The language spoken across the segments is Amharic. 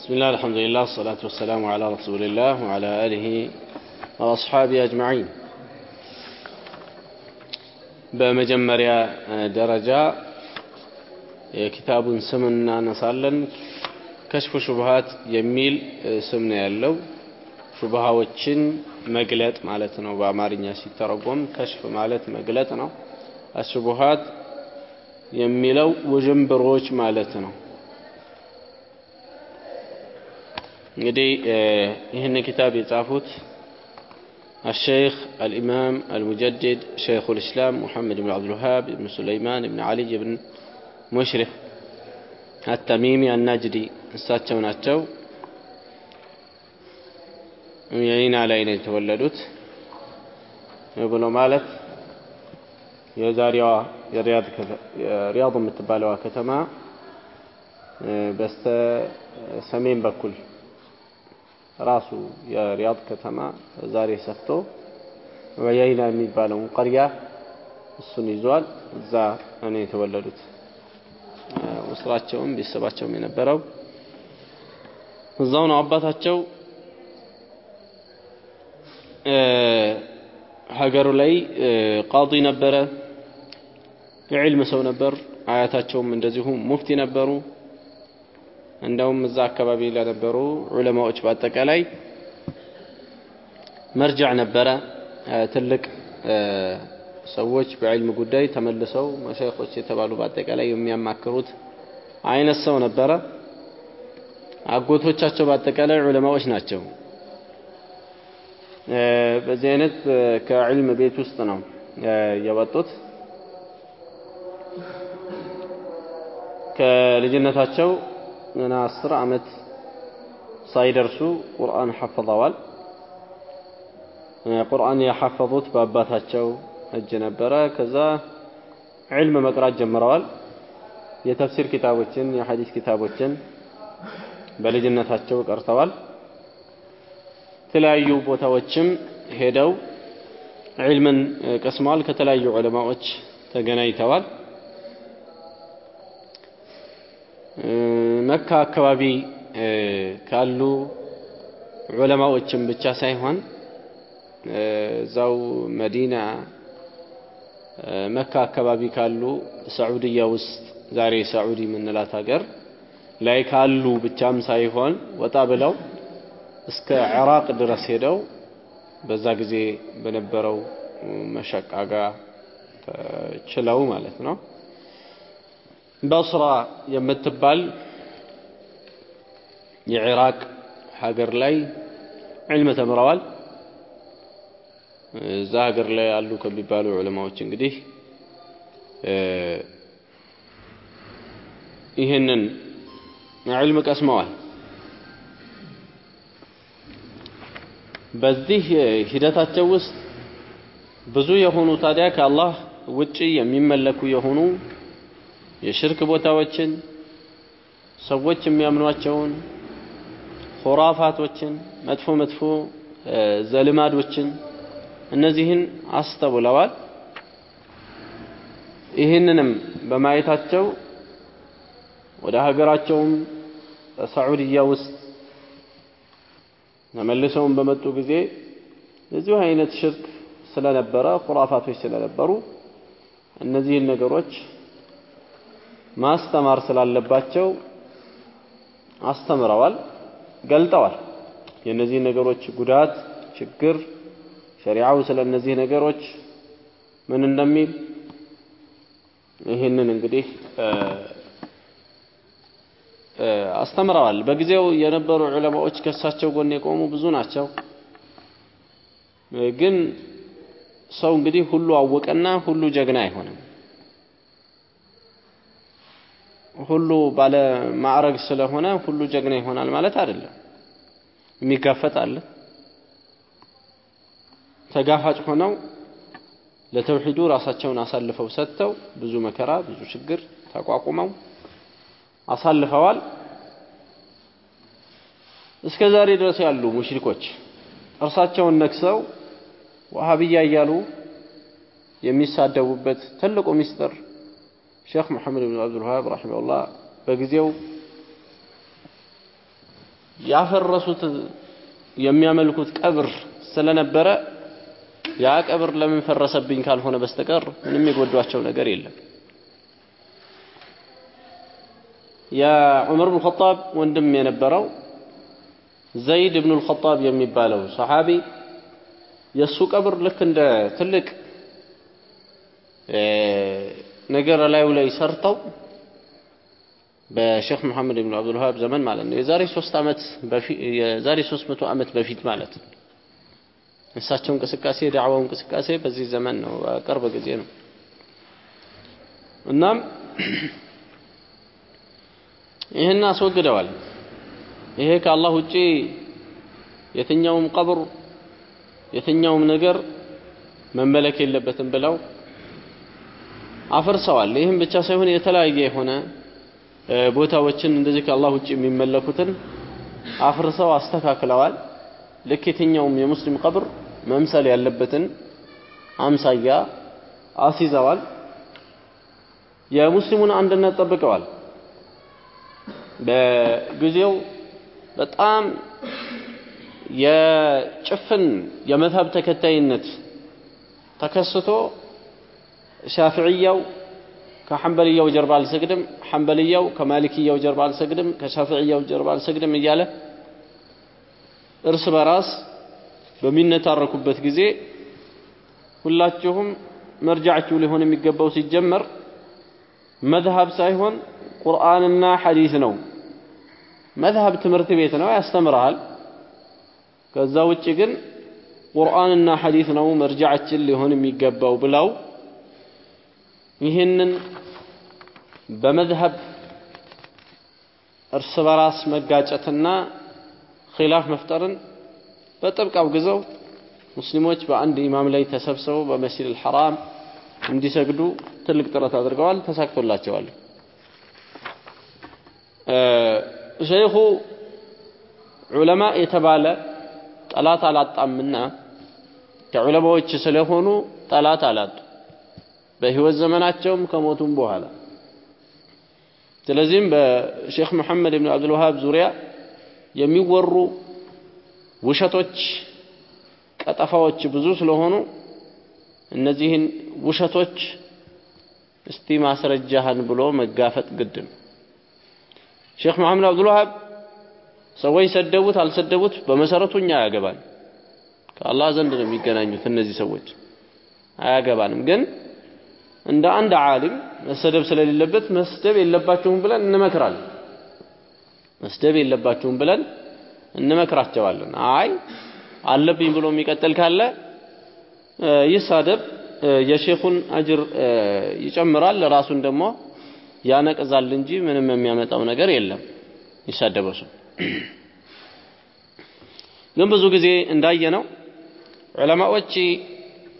بسم الله الحمد لله والصلاة والسلام على رسول الله وعلى آله وأصحابه أجمعين በመጀመሪያ ደረጃ የኪታቡን ስም እናነሳለን። ከሽፉ ሹብሃት የሚል ስም ነው ያለው። ሹብሃዎችን መግለጥ ማለት ነው። በአማርኛ ሲተረጎም ከሽፍ ማለት መግለጥ ነው። አሽቡሃት የሚለው ውዥንብሮች ማለት ነው። እንግዲህ ይህን ኪታብ የጻፉት الشيخ الإمام المجدد شيخ الإسلام محمد بن عبد الوهاب بن سليمان بن علي بن مشرف التميمي النجدي እሳቸው ናቸው። የኢና ላይ ነው የተወለዱት ብሎ ማለት የዛሬዋ ሪያድ የምትባለዋ ከተማ በስተ ሰሜን በኩል ራሱ የሪያድ ከተማ ዛሬ ሰፍቶ ወያይና የሚባለውን ቀርያ እሱን ይዟል። እዛ ነው የተወለዱት። ውስራቸውም ቤተሰባቸውም የነበረው እዛው ነው። አባታቸው ሀገሩ ላይ ቃዲ ነበረ፣ የዕልም ሰው ነበር። አያታቸውም እንደዚሁ ሙፍቲ ነበሩ። እንደውም እዛ አካባቢ ለነበሩ ዑለማዎች በአጠቃላይ መርጃዕ ነበረ። ትልቅ ሰዎች በዕልም ጉዳይ ተመልሰው መሸይኾች የተባሉ በአጠቃላይ የሚያማክሩት አይነት ሰው ነበረ። አጎቶቻቸው በአጠቃላይ ዑለማዎች ናቸው። በዚህ አይነት ከዕልም ቤት ውስጥ ነው የወጡት። ከልጅነታቸው ገና አስር ዓመት ሳይደርሱ ቁርአን ሐፍዘዋል። ቁርአን ያሐፈዙት በአባታቸው እጅ ነበረ። ከዛ ዕልም መቅራት ጀምረዋል። የተፍሲር ኪታቦችን፣ የሐዲስ ኪታቦችን በልጅነታቸው ቀርተዋል። የተለያዩ ቦታዎችም ሄደው ዕልምን ቀስመዋል። ከተለያዩ ዑለማዎች ተገናኝተዋል። መካ አካባቢ ካሉ ዑለማዎችም ብቻ ሳይሆን እዛው መዲና መካ አካባቢ ካሉ ሳዑድያ ውስጥ ዛሬ ሳዑዲ የምንላት ሀገር ላይ ካሉ ብቻም ሳይሆን ወጣ ብለው እስከ ዕራቅ ድረስ ሄደው በዛ ጊዜ በነበረው መሸቃ ጋር ችለው ማለት ነው በስራ የምትባል የኢራቅ ሀገር ላይ ዕልም ተምረዋል። እዛ ሀገር ላይ አሉ ከሚባሉ ዑለማዎች እንግዲህ ይህንን ዕልም ቀስመዋል። በዚህ ሂደታቸው ውስጥ ብዙ የሆኑ ታዲያ ከአላህ ውጪ የሚመለኩ የሆኑ የሽርክ ቦታዎችን ሰዎች የሚያምኗቸውን ኹራፋቶችን መጥፎ መጥፎ ዘልማዶችን እነዚህን አስተውለዋል። ይህንንም በማየታቸው ወደ ሀገራቸውም በሳዑዲያ ውስጥ ተመልሰውም በመጡ ጊዜ የዚሁ አይነት ሽርክ ስለነበረ ኹራፋቶች ስለነበሩ እነዚህን ነገሮች ማስተማር ስላለባቸው አስተምረዋል፣ ገልጠዋል። የእነዚህ ነገሮች ጉዳት፣ ችግር ሸሪዓው ስለ እነዚህ ነገሮች ምን እንደሚል ይህንን እንግዲህ አስተምረዋል። በጊዜው የነበሩ ዑለማዎች ከእሳቸው ጎን የቆሙ ብዙ ናቸው። ግን ሰው እንግዲህ ሁሉ አወቀና ሁሉ ጀግና አይሆንም። ሁሉ ባለ ማዕረግ ስለሆነ ሁሉ ጀግና ይሆናል ማለት አይደለም። የሚጋፈጥ አለ። ተጋፋጭ ሆነው ለተውሂዱ ራሳቸውን አሳልፈው ሰጥተው ብዙ መከራ፣ ብዙ ችግር ተቋቁመው አሳልፈዋል። እስከ ዛሬ ድረስ ያሉ ሙሽሪኮች እርሳቸውን ነክሰው ወሃብያ እያሉ የሚሳደቡበት ትልቁ ሚስጥር ሼክ መሐመድ ብን አብዱልዋሃብ ረሒመሁላህ በጊዜው ያፈረሱት የሚያመልኩት ቀብር ስለነበረ ያ ቀብር ለምን ፈረሰብኝ ካልሆነ በስተቀር ምንም የጎዷቸው ነገር የለም። የዑመር ብን ኸጣብ ወንድም የነበረው ዘይድ ብኑ ልኸጣብ የሚባለው ሰሓቢ የእሱ ቀብር ልክ እንደ ትልቅ ነገር ላዩ ላይ ሰርተው በሼክ መሐመድ ብን አብዱልዋሃብ ዘመን ማለት ነው። የዛሬ ሶስት ዓመት የዛሬ ሶስት መቶ ዓመት በፊት ማለት ነው። እሳቸው እንቅስቃሴ የዳዕዋው እንቅስቃሴ በዚህ ዘመን ነው፣ ቅርብ ጊዜ ነው። እናም ይህን አስወግደዋል። ይሄ ከአላህ ውጪ የትኛውም ቀብር የትኛውም ነገር መመለክ የለበትም ብለው አፍርሰዋል። ይህም ብቻ ሳይሆን የተለያየ የሆነ ቦታዎችን እንደዚህ ከአላህ ውጭ የሚመለኩትን አፍርሰው አስተካክለዋል። ልክ የትኛውም የሙስሊም ቀብር መምሰል ያለበትን አምሳያ አስይዘዋል። የሙስሊሙን አንድነት ጠብቀዋል። በጊዜው በጣም የጭፍን የመዝሀብ ተከታይነት ተከስቶ ሻፍዕያው ከሐንበልያው ጀርባ አልሰግድም፣ ሐንበልያው ከማሊክያው ጀርባ አልሰግድም፣ ከሻፍዕያው ጀርባ አልሰግድም እያለ እርስ በራስ በሚነታረኩበት ጊዜ ሁላችሁም መርጃችሁ ሊሆን የሚገባው ሲጀመር መዝሀብ ሳይሆን ቁርአንና ሐዲስ ነው። መዝሀብ ትምህርት ቤት ነው፣ ያስተምርሃል። ከዛ ውጭ ግን ቁርአንና ሐዲስ ነው መርጃችን ሊሆን የሚገባው ብለው ይህንን በመዝሀብ እርስ በራስ መጋጨትና ኺላፍ መፍጠርን በጥብቅ አውግዘው ሙስሊሞች በአንድ ኢማም ላይ ተሰብስበው በመስጂድ አልሐራም እንዲሰግዱ ትልቅ ጥረት አድርገዋል። ተሳክቶላቸዋል። ሸይኹ ዑለማ የተባለ ጠላት አላጣምና ከዑለማዎች ስለሆኑ ጠላት አላጡ በህይወት ዘመናቸውም ከሞቱም በኋላ። ስለዚህም በሼክ መሐመድ ብን አብዱልዋሃብ ዙሪያ የሚወሩ ውሸቶች፣ ቀጠፋዎች ብዙ ስለሆኑ እነዚህን ውሸቶች እስቲ ማስረጃህን ብሎ መጋፈጥ ግድ ነው። ሼክ መሐመድ አብዱልዋሃብ ሰዎች ሰደቡት አልሰደቡት በመሰረቱ እኛ አያገባን። ከአላህ ዘንድ ነው የሚገናኙት እነዚህ ሰዎች አያገባንም። ግን እንደ አንድ ዓሊም መሰደብ ስለሌለበት መስደብ የለባችሁም ብለን እንመክራለን። መስደብ የለባችሁም ብለን እንመክራቸዋለን። አይ አለብኝ ብሎ የሚቀጥል ካለ ይሳደብ፣ የሼኹን አጅር ይጨምራል፣ ራሱን ደግሞ ያነቅዛል እንጂ ምንም የሚያመጣው ነገር የለም። ይሳደበው ሰው ግን ብዙ ጊዜ እንዳየነው ዑለማዎች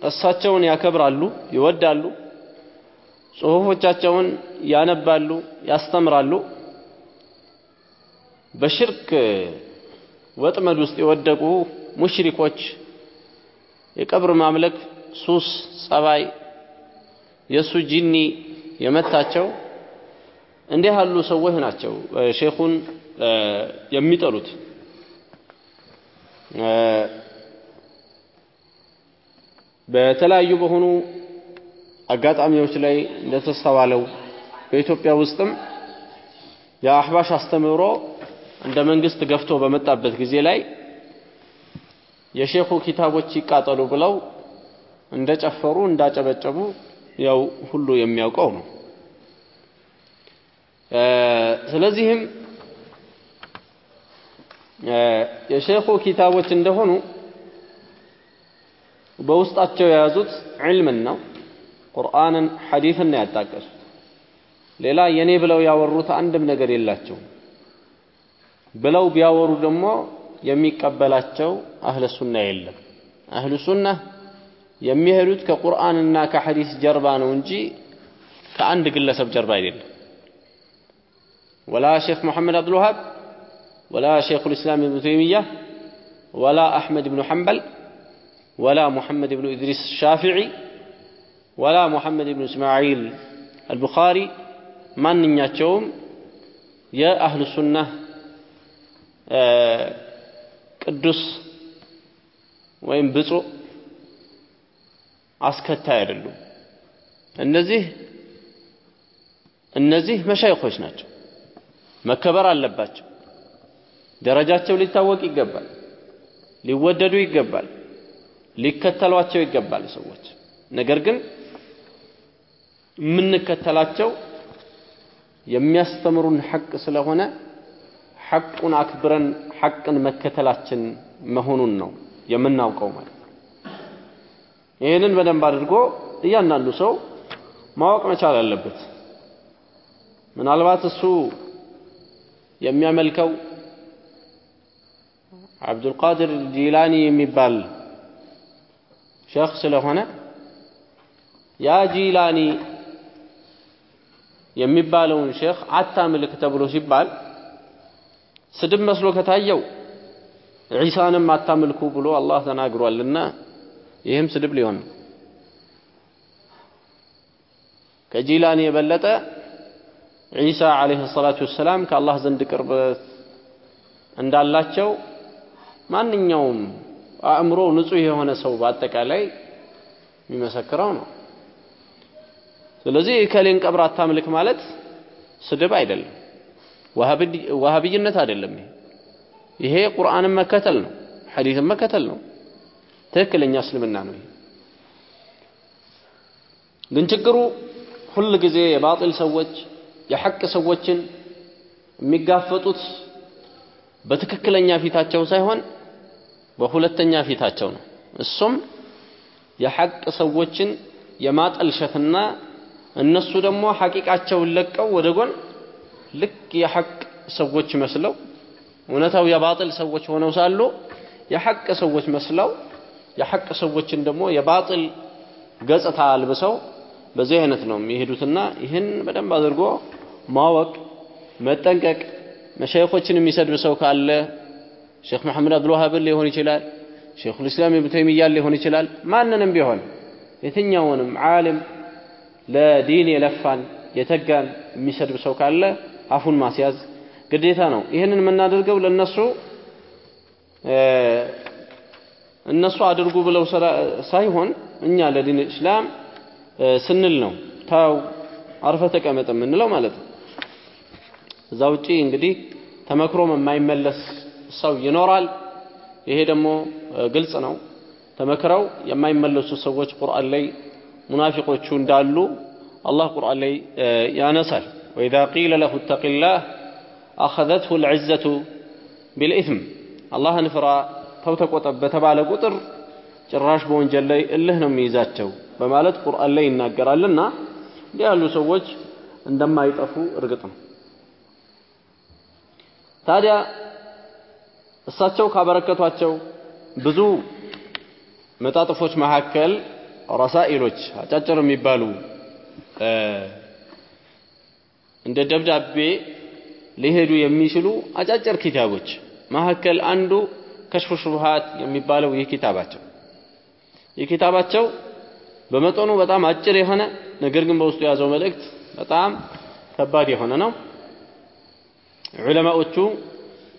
እሳቸውን ያከብራሉ፣ ይወዳሉ፣ ጽሁፎቻቸውን ያነባሉ፣ ያስተምራሉ። በሽርክ ወጥመድ ውስጥ የወደቁ ሙሽሪኮች የቀብር ማምለክ ሱስ ጸባይ የእሱ ጂኒ የመታቸው እንዲህ ያሉ ሰዎች ናቸው ሼኹን የሚጠሉት። በተለያዩ በሆኑ አጋጣሚዎች ላይ እንደተስተዋለው በኢትዮጵያ ውስጥም የአህባሽ አስተምህሮ እንደ መንግስት ገፍቶ በመጣበት ጊዜ ላይ የሼኹ ኪታቦች ይቃጠሉ ብለው እንደጨፈሩ እንዳጨበጨቡ ያው ሁሉ የሚያውቀው ነው። ስለዚህም የሼኹ ኪታቦች እንደሆኑ በውስጣቸው የያዙት ዕልምን ነው። ቁርአንን፣ ሐዲስን ነው ያጣቀሱት። ሌላ የኔ ብለው ያወሩት አንድም ነገር የላቸውም። ብለው ቢያወሩ ደግሞ የሚቀበላቸው አህለ ሱና የለም። አህሉ ሱና የሚሄዱት ከቁርአንና ከሐዲስ ጀርባ ነው እንጂ ከአንድ ግለሰብ ጀርባ አይደለም። ወላ ሼክ መሐመድ አብዱልዋሃብ ወላ ሼኹ ልእስላም ኢብኑ ተይሚያ ወላ አሕመድ ብኑ ሐንበል ወላ ሙሐመድ ብኑ ኢድሪስ ሻፊዒ ወላ ሙሐመድ ብኑ እስማዒል አልቡኻሪ ማንኛቸውም የአህሉ ሱና ቅዱስ ወይም ብፁዕ አስከታይ አይደሉም። እነዚህ እነዚህ መሻይኾች ናቸው፣ መከበር አለባቸው። ደረጃቸው ሊታወቅ ይገባል፣ ሊወደዱ ይገባል፣ ሊከተሏቸው ይገባል ሰዎች። ነገር ግን የምንከተላቸው የሚያስተምሩን ሐቅ ስለሆነ ሐቁን አክብረን ሐቅን መከተላችን መሆኑን ነው የምናውቀው ማለት ነው። ይህንን በደንብ አድርጎ እያንዳንዱ ሰው ማወቅ መቻል አለበት። ምናልባት እሱ የሚያመልከው አብዱልቃድር ጂላኒ የሚባል ሸኽ ስለሆነ ያ ጂላኒ የሚባለውን ሼኽ አታምልክ ተብሎ ሲባል ስድብ መስሎ ከታየው ዒሳንም አታምልኩ ብሎ አላህ ተናግሯልና ይህም ስድብ ሊሆን ነው። ከጂላኒ የበለጠ ዒሳ ዓለይሂ ሰላቱ ወሰላም ከአላህ ዘንድ ቅርበት እንዳላቸው ማንኛውም አእምሮ ንጹህ የሆነ ሰው በአጠቃላይ የሚመሰክረው ነው። ስለዚህ እከሌን ቀብር አታምልክ ማለት ስድብ አይደለም፣ ዋሃብይነት አይደለም። ይሄ ይሄ ቁርአንን መከተል ነው፣ ሐዲስን መከተል ነው። ትክክለኛ እስልምና ነው። ግን ችግሩ ሁል ጊዜ የባጢል ሰዎች የሐቅ ሰዎችን የሚጋፈጡት በትክክለኛ ፊታቸው ሳይሆን በሁለተኛ ፊታቸው ነው። እሱም የሐቅ ሰዎችን የማጠልሸትና እነሱ ደግሞ ሐቂቃቸውን ለቀው ወደ ጎን ልክ የሐቅ ሰዎች መስለው እውነታው የባጥል ሰዎች ሆነው ሳሉ የሐቅ ሰዎች መስለው የሐቅ ሰዎችን ደግሞ የባጥል ገጽታ አልብሰው በዚህ አይነት ነው የሚሄዱትና ይህን በደንብ አድርጎ ማወቅ መጠንቀቅ መሻይኾችን የሚሰድብ ሰው ካለ ሼክ መሐመድ አብዱልዋሃብን ሊሆን ይችላል ሼኹል ኢስላም ኢብኑ ተይሚያን ሊሆን ይችላል። ማንንም ቢሆን የትኛውንም ዓሊም ለዲን የለፋን የተጋን የሚሰድብ ሰው ካለ አፉን ማስያዝ ግዴታ ነው። ይህንን የምናደርገው ለነሱ እነሱ አድርጉ ብለው ሳይሆን እኛ ለዲን እስላም ስንል ነው ታው አርፈ ተቀመጥ የምንለው ማለት ነው። እዛ ውጪ እንግዲህ ተመክሮም የማይመለስ ሰው ይኖራል። ይሄ ደግሞ ግልጽ ነው። ተመክረው የማይመለሱ ሰዎች ቁርአን ላይ ሙናፊቆቹ እንዳሉ አላህ ቁርአን ላይ ያነሳል። ወኢዛ ቂለ ለሁ እተቂላህ አኸዘትሁ ልዕዘቱ ቢልኢትም አላህን ፍራ ተው ተቆጠብ በተባለ ቁጥር ጭራሽ በወንጀል ላይ እልህ ነው የሚይዛቸው በማለት ቁርአን ላይ ይናገራልና እንዲህ ያሉ ሰዎች እንደማይጠፉ እርግጥ ነው። ታዲያ እሳቸው ካበረከቷቸው ብዙ መጣጥፎች መካከል ረሳኢሎች አጫጭር የሚባሉ እንደ ደብዳቤ ሊሄዱ የሚችሉ አጫጭር ኪታቦች መካከል አንዱ ከሽፉ ሹብሃት የሚባለው ይህ ኪታባቸው ይህ ኪታባቸው በመጠኑ በጣም አጭር የሆነ ነገር ግን በውስጡ የያዘው መልእክት በጣም ከባድ የሆነ ነው። ዑለማዎቹ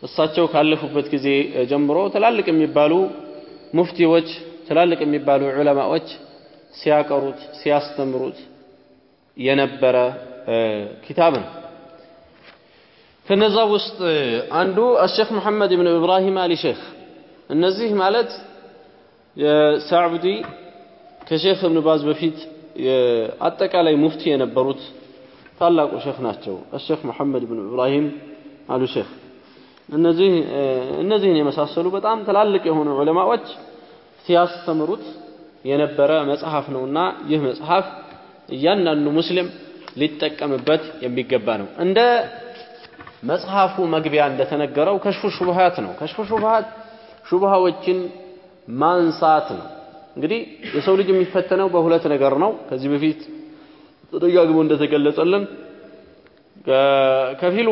እሳቸው ካለፉበት ጊዜ ጀምሮ ትላልቅ የሚባሉ ሙፍቲዎች፣ ትላልቅ የሚባሉ ዑለማዎች ሲያቀሩት ሲያስተምሩት የነበረ ኪታብ ነው። ከነዛ ውስጥ አንዱ አሼክ መሐመድ ብን ኢብራሂም አሊ ሼክ እነዚህ ማለት የሳዑዲ ከሼክ እብን ባዝ በፊት አጠቃላይ ሙፍቲ የነበሩት ታላቁ ሼክ ናቸው። አሼክ መሐመድ ብን ኢብራሂም አሉ ሼክ እነዚህ እነዚህን የመሳሰሉ በጣም ትላልቅ የሆኑ ዑለማዎች ሲያስተምሩት የነበረ መጽሐፍ ነውና ይህ መጽሐፍ እያንዳንዱ ሙስሊም ሊጠቀምበት የሚገባ ነው። እንደ መጽሐፉ መግቢያ እንደተነገረው ከሽፉ ሹብሃት ነው። ከሽፉ ሹብሃት ሹብሃዎችን ማንሳት ነው። እንግዲህ የሰው ልጅ የሚፈተነው በሁለት ነገር ነው። ከዚህ በፊት ተደጋግሞ እንደተገለጸልን ከፊሉ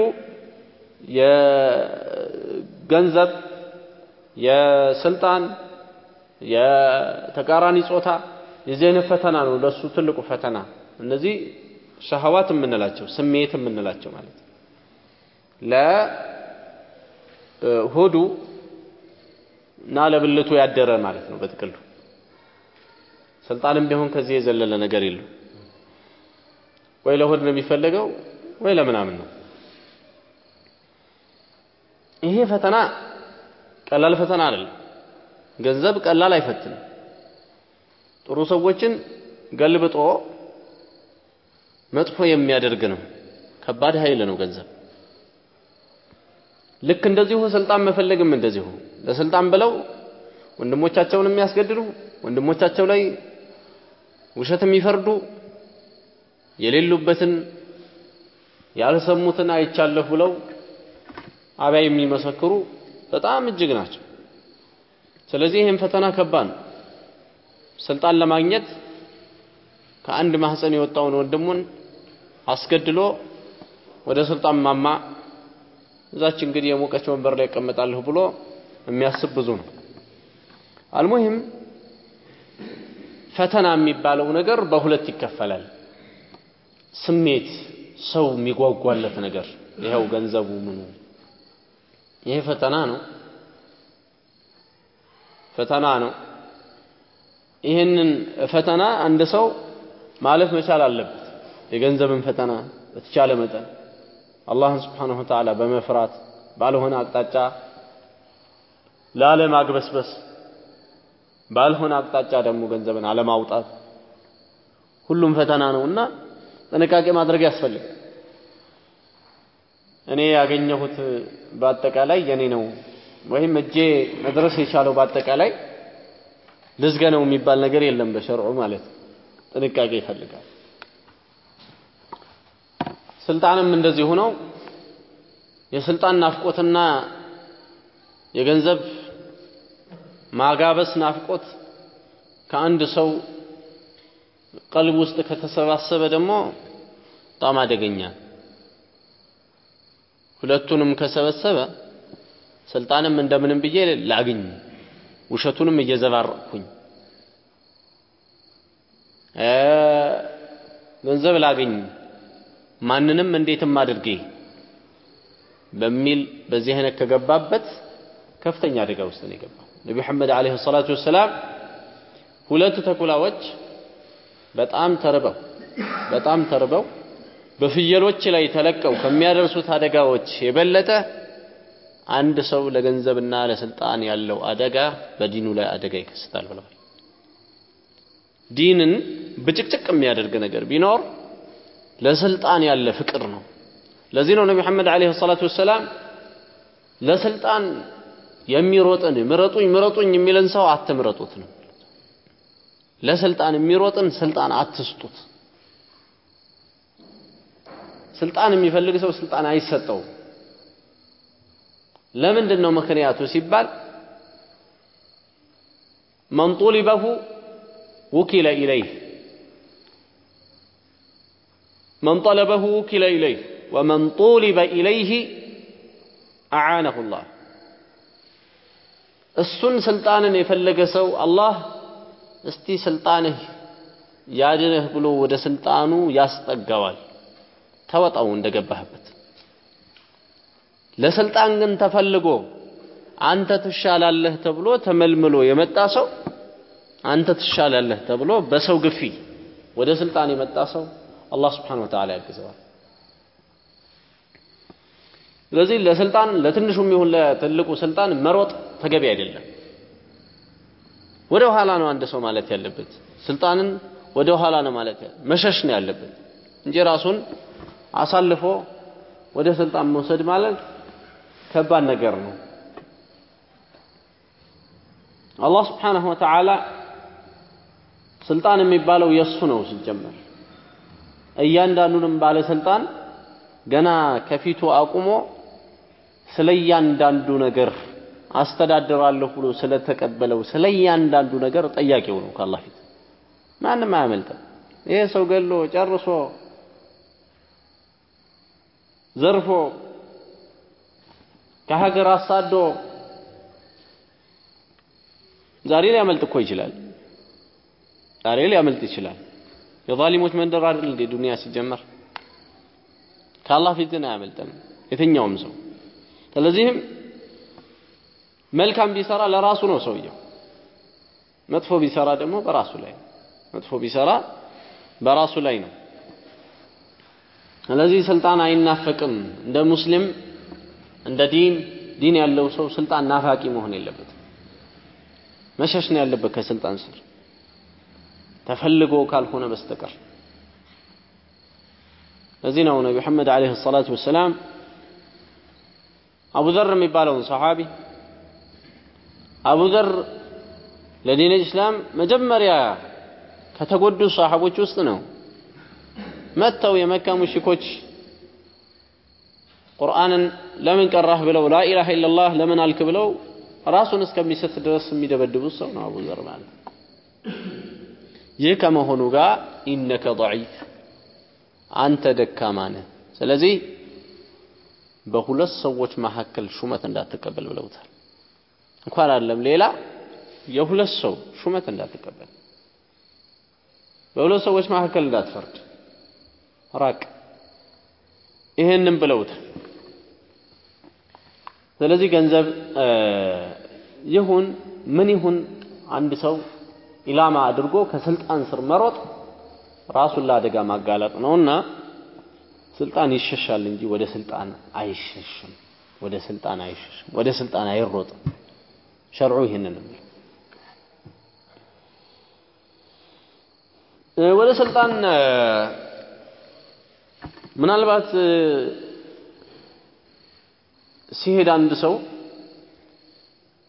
የገንዘብ፣ የስልጣን፣ የተቃራኒ ጾታ የዚህ አይነት ፈተና ነው ለሱ ትልቁ ፈተና። እነዚህ ሸሃዋት የምንላቸው ስሜት የምንላቸው ማለት ነው። ሆዱ እና ለብልቱ ያደረ ማለት ነው በጥቅሉ። ስልጣንም ቢሆን ከዚህ የዘለለ ነገር የለው። ወይ ለሆድ ነው የሚፈለገው ወይ ለምናምን ነው። ይሄ ፈተና ቀላል ፈተና አይደለም። ገንዘብ ቀላል አይፈትንም። ጥሩ ሰዎችን ገልብጦ መጥፎ የሚያደርግ ነው። ከባድ ኃይል ነው ገንዘብ። ልክ እንደዚሁ ስልጣን መፈለግም እንደዚሁ ለስልጣን ብለው ወንድሞቻቸውን የሚያስገድሉ ወንድሞቻቸው ላይ ውሸት የሚፈርዱ የሌሉበትን ያልሰሙትን አይቻለሁ ብለው አብያ የሚመሰክሩ በጣም እጅግ ናቸው። ስለዚህ ይህም ፈተና ከባድ ነው። ስልጣን ለማግኘት ከአንድ ማህፀን የወጣውን ወንድሙን አስገድሎ ወደ ስልጣን ማማ እዛች እንግዲህ የሞቀች ወንበር ላይ እቀመጣለሁ ብሎ የሚያስብ ብዙ ነው። አልሙሂም ፈተና የሚባለው ነገር በሁለት ይከፈላል። ስሜት፣ ሰው የሚጓጓለት ነገር ይኸው ገንዘቡ ምኑ፣ ይሄ ፈተና ነው። ፈተና ነው። ይህንን ፈተና አንድ ሰው ማለፍ መቻል አለበት። የገንዘብን ፈተና በተቻለ መጠን አላህን ስብሓነሁ ወተዓላ በመፍራት ባልሆነ አቅጣጫ ላለማግበስበስ ባልሆነ አቅጣጫ ደግሞ ገንዘብን አለማውጣት ሁሉም ፈተና ነውና ጥንቃቄ ማድረግ ያስፈልጋል። እኔ ያገኘሁት በአጠቃላይ የኔ ነው ወይም እጄ መድረስ የቻለው በአጠቃላይ ልዝገነው የሚባል ነገር የለም በሸርዑ ማለት ጥንቃቄ ይፈልጋል። ስልጣንም እንደዚህ ሆነው የስልጣን ናፍቆትና የገንዘብ ማጋበስ ናፍቆት ከአንድ ሰው ቀልብ ውስጥ ከተሰባሰበ ደግሞ በጣም አደገኛ ሁለቱንም ከሰበሰበ ስልጣንም እንደምንም ብዬ ላግኝ ውሸቱንም እየዘባረቅኩኝ ገንዘብ ላግኝ ማንንም እንዴትም አድርጌ በሚል በዚህ አይነት ከገባበት ከፍተኛ አደጋ ውስጥ ነው የገባው። ነቢ መሐመድ ዓለይሂ ሰላቱ ወሰላም ሁለት ተኩላዎች በጣም ተርበው በጣም ተርበው በፍየሎች ላይ ተለቀው ከሚያደርሱት አደጋዎች የበለጠ አንድ ሰው ለገንዘብና ለስልጣን ያለው አደጋ በዲኑ ላይ አደጋ ይከስታል ብለዋል። ዲንን ብጭቅጭቅ የሚያደርግ ነገር ቢኖር ለስልጣን ያለ ፍቅር ነው። ለዚህ ነው ነቢ መሐመድ ዓለይሂ ሰላቱ ወሰላም ለስልጣን የሚሮጥን ምረጡኝ ምረጡኝ የሚልን ሰው አትምረጡት ነው። ለስልጣን የሚሮጥን ስልጣን አትስጡት። ስልጣን የሚፈልግ ሰው ስልጣን አይሰጠውም። ለምንድን ነው ምክንያቱ ሲባል መን ጡሊበሁ ውኪለ ኢለይህ መን ጠለበሁ ውኪለ ኢለይህ ወመን ጡሊበ ኢለይህ አዓነሁ ላህ እሱን ስልጣንን የፈለገ ሰው አላህ እስቲ ስልጣንህ ያድንህ ብሎ ወደ ስልጣኑ ያስጠጋዋል። ተወጣው እንደገባህበት። ለስልጣን ግን ተፈልጎ አንተ ትሻላለህ ተብሎ ተመልምሎ የመጣ ሰው አንተ ትሻላለህ ተብሎ በሰው ግፊ ወደ ስልጣን የመጣ ሰው አላህ ስብሓነሁ ወተዓላ ያግዘዋል። ስለዚህ ለስልጣን ለትንሹም ይሁን ለትልቁ ስልጣን መሮጥ ተገቢ አይደለም። ወደ ኋላ ነው አንድ ሰው ማለት ያለበት። ስልጣንን ወደ ኋላ ነው ማለት መሸሽ ነው ያለበት እንጂ ራሱን አሳልፎ ወደ ስልጣን መውሰድ ማለት ከባድ ነገር ነው። አላህ ስብሓነሁ ወተዓላ ስልጣን የሚባለው የእሱ ነው ሲጀመር። እያንዳንዱንም ባለስልጣን ገና ከፊቱ አቁሞ ስለ እያንዳንዱ ነገር አስተዳድራለሁ ብሎ ስለተቀበለው ስለ እያንዳንዱ ነገር ጠያቂው ነው ከአላህ ፊት። ማንም አያመልጥም። ይሄ ሰው ገሎ ጨርሶ ዘርፎ ከሀገር አሳዶ ዛሬ ሊያመልጥ እኮ ይችላል። ዛሬ ሊያመልጥ ይችላል። የዛሊሞች መንደር አይደል እንዴ ዱንያ ሲጀመር? ከአላህ ፊት ግን አያመልጥም የትኛውም ሰው። ስለዚህም መልካም ቢሰራ ለራሱ ነው ሰውየው። መጥፎ ቢሰራ ደግሞ በራሱ ላይ መጥፎ ቢሰራ በራሱ ላይ ነው። ስለዚህ ስልጣን አይናፈቅም። እንደ ሙስሊም እንደ ዲን ዲን ያለው ሰው ስልጣን ናፋቂ መሆን የለበትም። መሸሽ ነው ያለበት ከስልጣን ስር ተፈልጎ ካልሆነ በስተቀር። ለዚህ ነው ነቢ መሐመድ ዓለይሂ ሰላቱ ወሰላም አቡ ዘር የሚባለውን ሰሓቢ አቡ ዘር ለዲን ኢስላም መጀመሪያ ከተጎዱ ሰሓቦች ውስጥ ነው። መጥተው የመካ ሙሽኮች ቁርአንን ለምን ቀራህ ብለው ላኢላሃ ኢለላህ ለምን አልክ ብለው ራሱን እስከሚስት ድረስ የሚደበድቡት ሰው ነው አቡ ዘር ማለት። ይህ ከመሆኑ ጋር ኢነከ ደዒፍ አንተ ደካማ ነህ፣ ስለዚህ በሁለት ሰዎች መካከል ሹመት እንዳትቀበል ብለውታል። እንኳን አይደለም ሌላ የሁለት ሰው ሹመት እንዳትቀበል፣ በሁለት ሰዎች መካከል እንዳትፈርድ ራቅ። ይሄንን ብለውታል። ስለዚህ ገንዘብ ይሁን ምን ይሁን አንድ ሰው ኢላማ አድርጎ ከስልጣን ስር መሮጥ ራሱን ለአደጋ ማጋለጥ ነውና ስልጣን ይሸሻል እንጂ ወደ ስልጣን አይሸሽም። ወደ ስልጣን አይሸሽም። ወደ ስልጣን አይሮጥም። ሸርዑ ይህንን ወደ ስልጣን ምናልባት ሲሄድ አንድ ሰው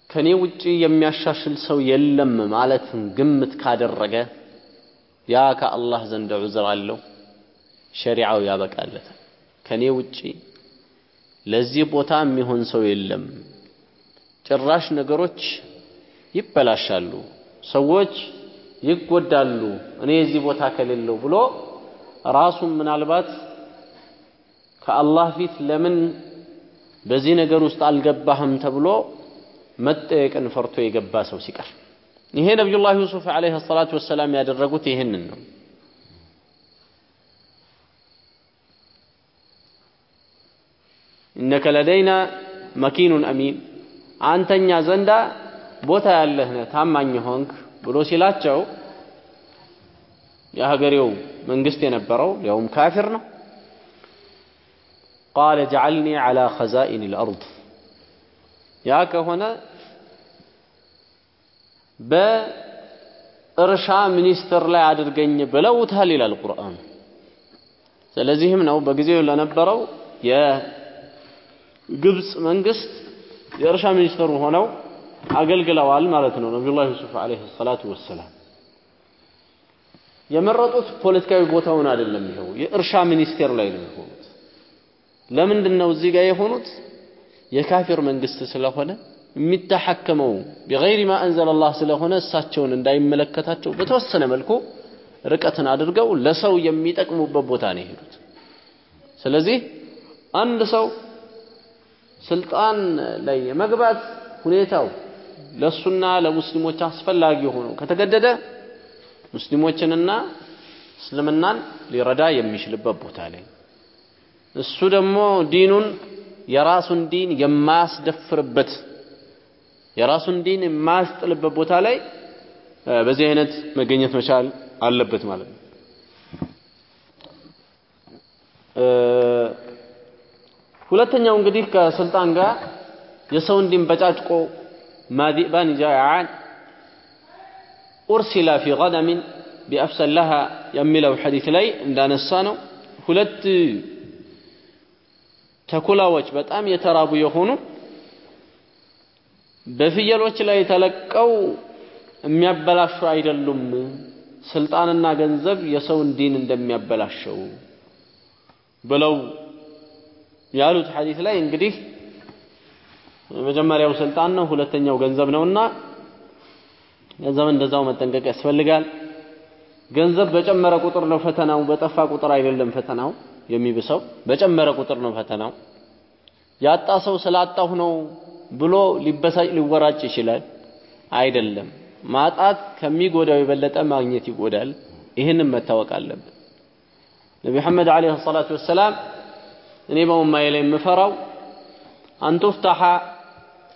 ከኔ ውጪ የሚያሻሽል ሰው የለም ማለትን ግምት ካደረገ ያ ከአላህ ዘንድ ዑዝር አለው፣ ሸሪዓው ያበቃለታል። ከኔ ውጪ ለዚህ ቦታ የሚሆን ሰው የለም፣ ጭራሽ ነገሮች ይበላሻሉ፣ ሰዎች ይጎዳሉ፣ እኔ የዚህ ቦታ ከሌለው ብሎ ራሱን ምናልባት ከአላህ ፊት ለምን በዚህ ነገር ውስጥ አልገባህም ተብሎ መጠየቅን ፈርቶ የገባ ሰው ሲቀር ይሄ ነቢዩላህ ዩሱፍ ዓለይሂ ሰላቱ ወሰላም ያደረጉት ይህንን ነው። ኢነከ ለደይና መኪኑን አሚን፣ አንተኛ ዘንዳ ቦታ ያለህ ታማኝ ሆንክ ብሎ ሲላቸው የሀገሬው መንግስት የነበረው ያውም ካፊር ነው። ቃለ ጀዐልኒ ዐላ ኸዛኢን ልአርድ ያ ከሆነ በእርሻ ሚኒስትር ላይ አድርገኝ ብለውታል ይላል ቁርአኑ። ስለዚህም ነው በጊዜው ለነበረው የግብፅ መንግስት የእርሻ ሚኒስትሩ ሆነው አገልግለዋል ማለት ነው ነቢዩላህ ዩሱፍ ዓለይሂ ሰላቱ ወሰላም። የመረጡት ፖለቲካዊ ቦታውን አይደለም፣ ይኸው የእርሻ ሚኒስቴር ላይ ነው የሆኑት። ለምንድን ነው እዚህ ጋር የሆኑት? የካፊር መንግስት ስለሆነ የሚተሐከመው ቢገይሪ ማ አንዘለላህ ስለሆነ እሳቸውን እንዳይመለከታቸው በተወሰነ መልኩ ርቀትን አድርገው ለሰው የሚጠቅሙበት ቦታ ነው የሄዱት። ስለዚህ አንድ ሰው ስልጣን ላይ የመግባት ሁኔታው ለሱና ለሙስሊሞች አስፈላጊ ሆኖ ከተገደደ ሙስሊሞችንና እስልምናን ሊረዳ የሚችልበት ቦታ ላይ እሱ ደግሞ ዲኑን የራሱን ዲን የማያስደፍርበት የራሱን ዲን የማያስጥልበት ቦታ ላይ በዚህ አይነት መገኘት መቻል አለበት ማለት ነው። ሁለተኛው እንግዲህ ከስልጣን ጋር የሰውን ዲን በጫጭቆ ማዲባን ጃኢዓን ኡርሲላ ፊ ገነሚን ቢአፍሰን ለሃ የሚለው ሐዲስ ላይ እንዳነሳ ነው ሁለት ተኩላዎች በጣም የተራቡ የሆኑ በፍየሎች ላይ ተለቀው የሚያበላሹ አይደሉም። ስልጣንና ገንዘብ የሰውን ዲን እንደሚያበላሸው ብለው ያሉት ሐዲስ ላይ እንግዲህ የመጀመሪያው ስልጣን ነው፣ ሁለተኛው ገንዘብ ነውና ገንዘብ እንደዛው መጠንቀቅ ያስፈልጋል። ገንዘብ በጨመረ ቁጥር ነው ፈተናው፣ በጠፋ ቁጥር አይደለም ፈተናው የሚብሰው። በጨመረ ቁጥር ነው ፈተናው። ያጣ ሰው ስላጣሁ ነው ብሎ ሊበሳጭ ሊወራጭ ይችላል። አይደለም። ማጣት ከሚጎዳው የበለጠ ማግኘት ይጎዳል። ይህንን መታወቅ አለብን። ነቢ መሐመድ ዓለይሂ ሰላቱ ወሰላም እኔ በኡማዬ ላይ የምፈራው አንቱፍተሐ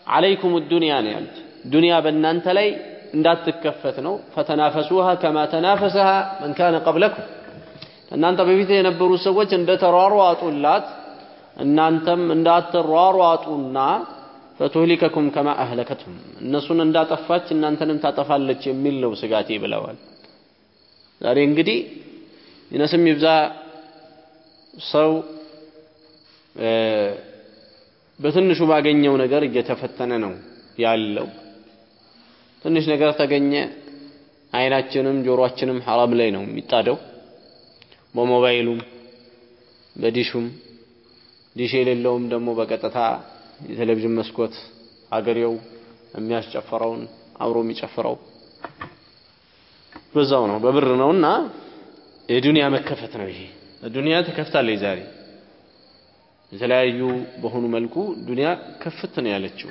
አለይኩም ዱንያ ነው ያሉት። ዱንያ በእናንተ ላይ እንዳትከፈት ነው። ፈተናፈሱሃ ከማ ተናፈሰሃ መን ካነ ቀብለኩም እናንተ በፊት የነበሩ ሰዎች እንደተሯሯጡላት እናንተም እንዳትሯሯጡና ፈቱህሊከኩም ከማ አህለከትሁም እነሱን እንዳጠፋች እናንተንም ታጠፋለች የሚል ነው ስጋቴ ብለዋል። ዛሬ እንግዲህ ይነስም ይብዛ ሰው በትንሹ ባገኘው ነገር እየተፈተነ ነው ያለው። ትንሽ ነገር ተገኘ፣ አይናችንም ጆሮአችንም ሐራም ላይ ነው የሚጣደው። በሞባይሉም በዲሹም ዲሽ የሌለውም ደግሞ በቀጥታ የቴሌቪዥን መስኮት አገሬው የሚያስጨፍረውን አብሮ የሚጨፍረው በዛው ነው በብር ነውና የዱንያ መከፈት ነው ይሄ። ዱንያ ተከፍታለች ዛሬ የተለያዩ በሆኑ መልኩ ዱንያ ከፍት ነው ያለችው።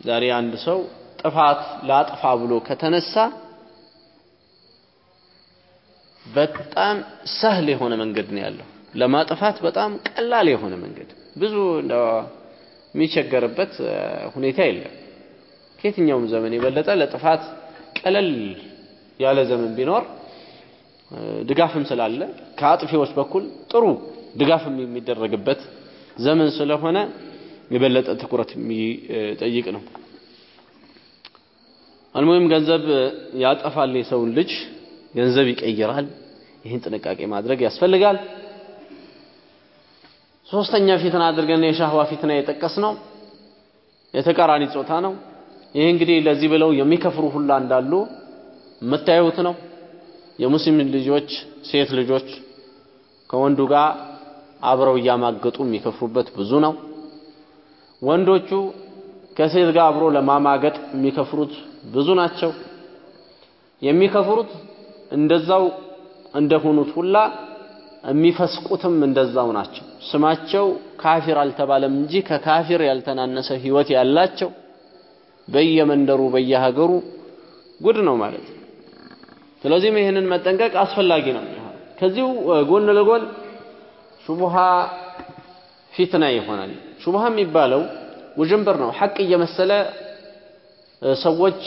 ዛሬ አንድ ሰው ጥፋት ላጥፋ ብሎ ከተነሳ በጣም ሰህል የሆነ መንገድ ነው ያለው። ለማጥፋት በጣም ቀላል የሆነ መንገድ ብዙ የሚቸገርበት ሁኔታ የለም። ከየትኛውም ዘመን የበለጠ ለጥፋት ቀለል ያለ ዘመን ቢኖር ድጋፍም ስላለ ከአጥፊዎች በኩል ጥሩ ድጋፍም የሚደረግበት ዘመን ስለሆነ የበለጠ ትኩረት የሚጠይቅ ነው። አልሙሂም ገንዘብ ያጠፋል የሰውን ልጅ፣ ገንዘብ ይቀይራል። ይህን ጥንቃቄ ማድረግ ያስፈልጋል። ሶስተኛ ፊትና አድርገን የሻህዋ ፊትና የጠቀስ ነው የተቃራኒ ጾታ ነው። ይህ እንግዲህ ለዚህ ብለው የሚከፍሩ ሁላ እንዳሉ የምታዩት ነው። የሙስሊም ልጆች ሴት ልጆች ከወንዱ ጋር አብረው እያማገጡ የሚከፍሩበት ብዙ ነው። ወንዶቹ ከሴት ጋር አብሮ ለማማገጥ የሚከፍሩት ብዙ ናቸው። የሚከፍሩት እንደዛው እንደሆኑት ሁላ የሚፈስቁትም እንደዛው ናቸው። ስማቸው ካፊር አልተባለም እንጂ ከካፊር ያልተናነሰ ህይወት ያላቸው በየመንደሩ በየሀገሩ ጉድ ነው ማለት ነው። ስለዚህም ይህንን መጠንቀቅ አስፈላጊ ነው። ከዚሁ ጎን ለጎን ሹቡሃ ፊትና ይሆናል። ሹቡሃ የሚባለው ውዥንብር ነው። ሐቅ እየመሰለ ሰዎች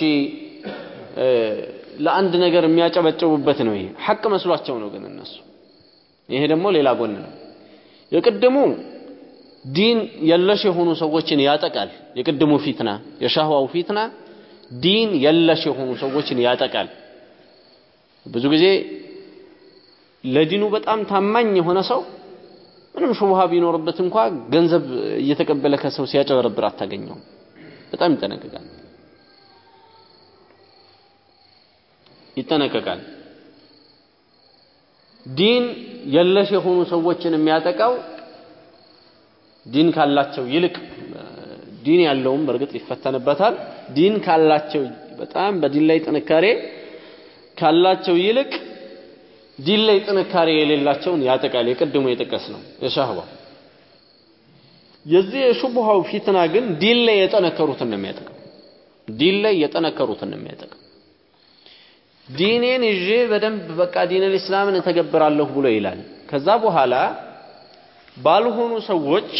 ለአንድ ነገር የሚያጨበጭቡበት ነው። ይሄ ሐቅ መስሏቸው ነው ግን እነሱ ይሄ ደግሞ ሌላ ጎን ነው። የቅድሙ ዲን የለሽ የሆኑ ሰዎችን ያጠቃል። የቅድሙ ፊትና የሻህዋው ፊትና ዲን የለሽ የሆኑ ሰዎችን ያጠቃል። ብዙ ጊዜ ለዲኑ በጣም ታማኝ የሆነ ሰው ምንም ሹብሃ ቢኖርበት እንኳ ገንዘብ እየተቀበለ ከሰው ሲያጨበረብር አታገኘውም። በጣም ይጠነቀቃል ይጠነቀቃል። ዲን የለሽ የሆኑ ሰዎችን የሚያጠቃው ዲን ካላቸው ይልቅ ዲን ያለውም በእርግጥ ይፈተንበታል። ዲን ካላቸው በጣም በዲን ላይ ጥንካሬ ካላቸው ይልቅ ዲን ላይ ጥንካሬ የሌላቸውን ያጠቃል። የቅድሙ የጠቀስ ነው የሻህባ የዚህ የሹብሃው ፊትና ግን ዲን ላይ የጠነከሩትን ነው የሚያጠቃው። ዲን ላይ የጠነከሩትን ነው የሚያጠቃው። ዲኔን ይዤ በደንብ በቃ دين الإسلام ን እተገብራለሁ ብሎ ይላል። ከዛ በኋላ ባልሆኑ ሰዎች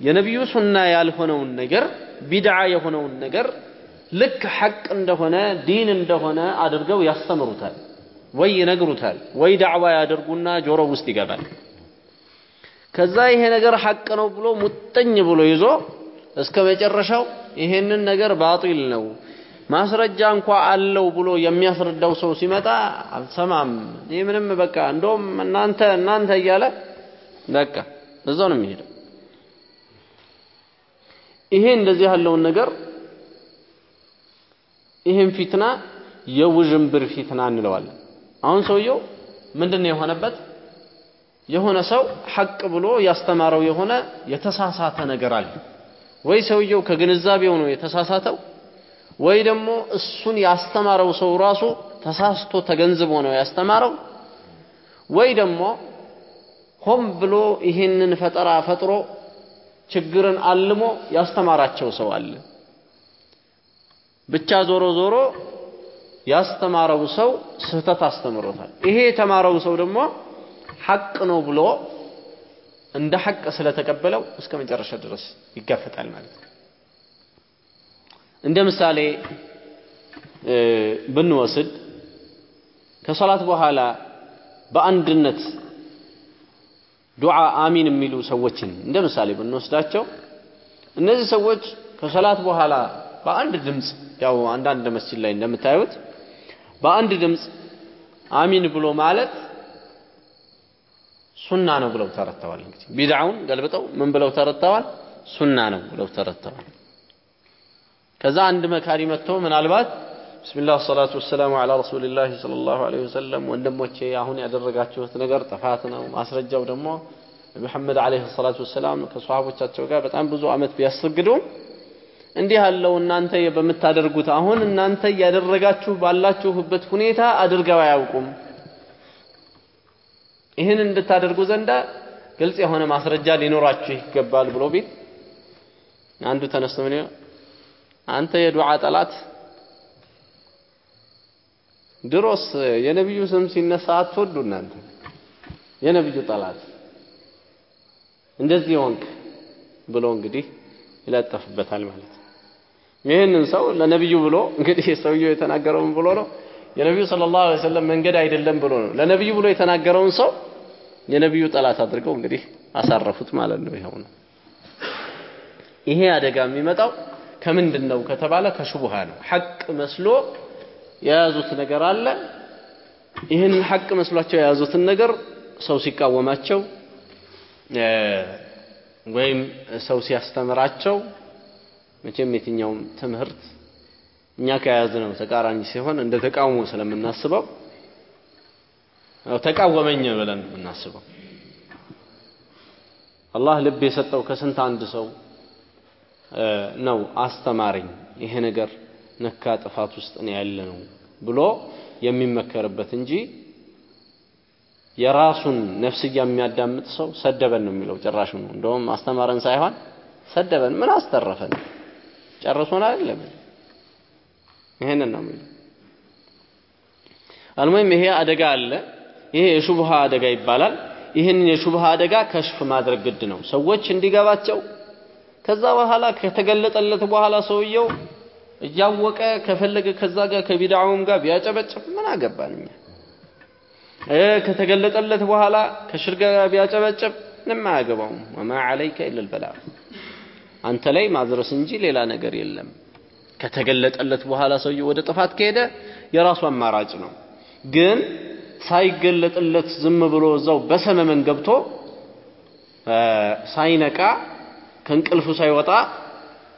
የነቢዩ ሱና ያልሆነውን ነገር ቢድዓ የሆነውን ነገር ልክ ሐቅ እንደሆነ ዲን እንደሆነ አድርገው ያስተምሩታል፣ ወይ ይነግሩታል፣ ወይ ዳዕዋ ያደርጉና ጆሮ ውስጥ ይገባል። ከዛ ይሄ ነገር ሐቅ ነው ብሎ ሙጥኝ ብሎ ይዞ እስከ መጨረሻው ይሄንን ነገር ባጢል ነው ማስረጃ እንኳ አለው ብሎ የሚያስረዳው ሰው ሲመጣ አልሰማም፣ ይህ ምንም በቃ እንደውም እናንተ እናንተ እያለ በቃ እዛው ነው የሚሄደው። ይሄ እንደዚህ ያለውን ነገር ይህን ፊትና የውዥንብር ፊትና እንለዋለን። አሁን ሰውየው ምንድን ነው የሆነበት? የሆነ ሰው ሐቅ ብሎ ያስተማረው የሆነ የተሳሳተ ነገር አለ ወይ? ሰውየው ከግንዛቤው ነው የተሳሳተው ወይ ደግሞ እሱን ያስተማረው ሰው ራሱ ተሳስቶ ተገንዝቦ ነው ያስተማረው፣ ወይ ደግሞ ሆም ብሎ ይሄንን ፈጠራ ፈጥሮ ችግርን አልሞ ያስተማራቸው ሰው አለ። ብቻ ዞሮ ዞሮ ያስተማረው ሰው ስህተት አስተምሮታል። ይሄ የተማረው ሰው ደግሞ ሐቅ ነው ብሎ እንደ ሐቅ ስለተቀበለው እስከ መጨረሻ ድረስ ይጋፈጣል ማለት ነው። እንደ ምሳሌ ብንወስድ ከሰላት በኋላ በአንድነት ዱዓ አሚን የሚሉ ሰዎችን እንደ ምሳሌ ብንወስዳቸው እነዚህ ሰዎች ከሰላት በኋላ በአንድ ድምፅ ያው አንዳንድ መስጂድ ላይ እንደምታዩት በአንድ ድምፅ አሚን ብሎ ማለት ሱና ነው ብለው ተረተዋል። እንግዲህ ቢድዓውን ገልብጠው ምን ብለው ተረተዋል? ሱና ነው ብለው ተረተዋል። ከዛ አንድ መካሪ መጥቶ ምናልባት ብስሚላህ ሰላቱ ወሰላሙ ዐላ ረሱሊላህ ሰለላሁ ዐለይሂ ወሰለም ወንድሞቼ አሁን ያደረጋችሁት ነገር ጥፋት ነው። ማስረጃው ደግሞ መሐመድ ዐለይሂ ሰላቱ ወሰላም ከሰሃቦቻቸው ጋር በጣም ብዙ ዓመት ቢያሰግዱም እንዲህ ያለው እናንተ በምታደርጉት አሁን እናንተ እያደረጋችሁ ባላችሁበት ሁኔታ አድርገው አያውቁም። ይህን እንድታደርጉ ዘንዳ ግልጽ የሆነ ማስረጃ ሊኖራችሁ ይገባል ብሎ ቢል አንዱ ተነስቶ ምን አንተ የዱዓ ጠላት ድሮስ የነቢዩ ስም ሲነሳ አትወዱ እናንተ የነቢዩ ጠላት እንደዚህ ሆንክ ብሎ እንግዲህ ይለጠፍበታል ማለት ነው። ይህንን ሰው ለነቢዩ ብሎ እንግዲህ ሰውየው የተናገረውን ብሎ ነው የነቢዩ ሰለላሁ ዐለይሂ ወሰለም መንገድ አይደለም ብሎ ነው ለነቢዩ ብሎ የተናገረውን ሰው የነቢዩ ጠላት አድርገው እንግዲህ አሳረፉት ማለት ነው። ይኸው ነው። ይሄ አደጋ የሚመጣው ከምንድን ነው ከተባለ ከሽቡሃ ነው። ሐቅ መስሎ የያዙት ነገር አለ። ይህንን ሐቅ መስሏቸው የያዙትን ነገር ሰው ሲቃወማቸው ወይም ሰው ሲያስተምራቸው መቼም የትኛውም ትምህርት እኛ ከያዝነው ተቃራኒ ሲሆን እንደ ተቃውሞ ስለምናስበው ተቃወመኝ ብለን የምናስበው አላህ ልብ የሰጠው ከስንት አንድ ሰው ነው አስተማረኝ ይሄ ነገር ነካ ጥፋት ውስጥ ነው ያለ ነው ብሎ የሚመከርበት እንጂ የራሱን ነፍስያ የሚያዳምጥ ሰው ሰደበን ነው የሚለው ጭራሹ ነው። እንደውም አስተማረን ሳይሆን ሰደበን። ምን አስተረፈን? ጨርሶን አይደለም። ይሄንን ነው የሚለው። አልሙሂም ይሄ አደጋ አለ። ይሄ የሹብሃ አደጋ ይባላል። ይህንን የሹብሃ አደጋ ከሽፍ ማድረግ ግድ ነው፣ ሰዎች እንዲገባቸው። ከዛ በኋላ ከተገለጠለት በኋላ ሰውየው እያወቀ ከፈለገ ከዛ ጋር ከቢድዓውም ጋር ቢያጨበጭብ ምን አገባን ከተገለጠለት በኋላ ከሽርክ ጋር ቢያጨበጭብ ምንም አያገባውም። ወማ ዐለይከ ኢለል በላግ አንተ ላይ ማድረስ እንጂ ሌላ ነገር የለም። ከተገለጠለት በኋላ ሰውየው ወደ ጥፋት ከሄደ የራሱ አማራጭ ነው። ግን ሳይገለጥለት ዝም ብሎ እዛው በሰመመን ገብቶ ሳይነቃ ከእንቅልፉ ሳይወጣ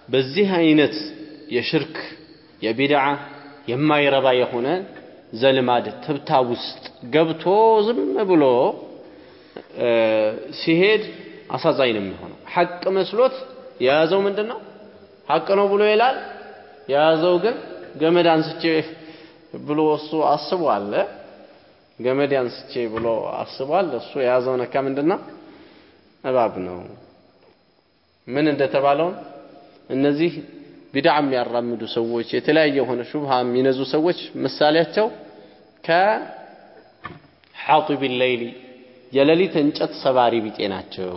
በዚህ አይነት የሽርክ የቢድዓ የማይረባ የሆነ ዘልማድ ትብታብ ውስጥ ገብቶ ዝም ብሎ ሲሄድ አሳዛኝ ነው የሚሆነው። ሐቅ መስሎት የያዘው ምንድን ነው? ሐቅ ነው ብሎ ይላል። የያዘው ግን ገመድ አንስቼ ብሎ እሱ አስቧል። ገመድ አንስቼ ብሎ አስቧል። እሱ የያዘው ነካ ምንድን ነው? እባብ ነው። ምን እንደተባለውን እነዚህ ቢድዓ የሚያራምዱ ሰዎች የተለያየ የሆነ ሹብሃ የሚነዙ ሰዎች ምሳሌያቸው ከሐጢብ ሌይሊ የሌሊት እንጨት ሰባሪ ቢጤ ናቸው።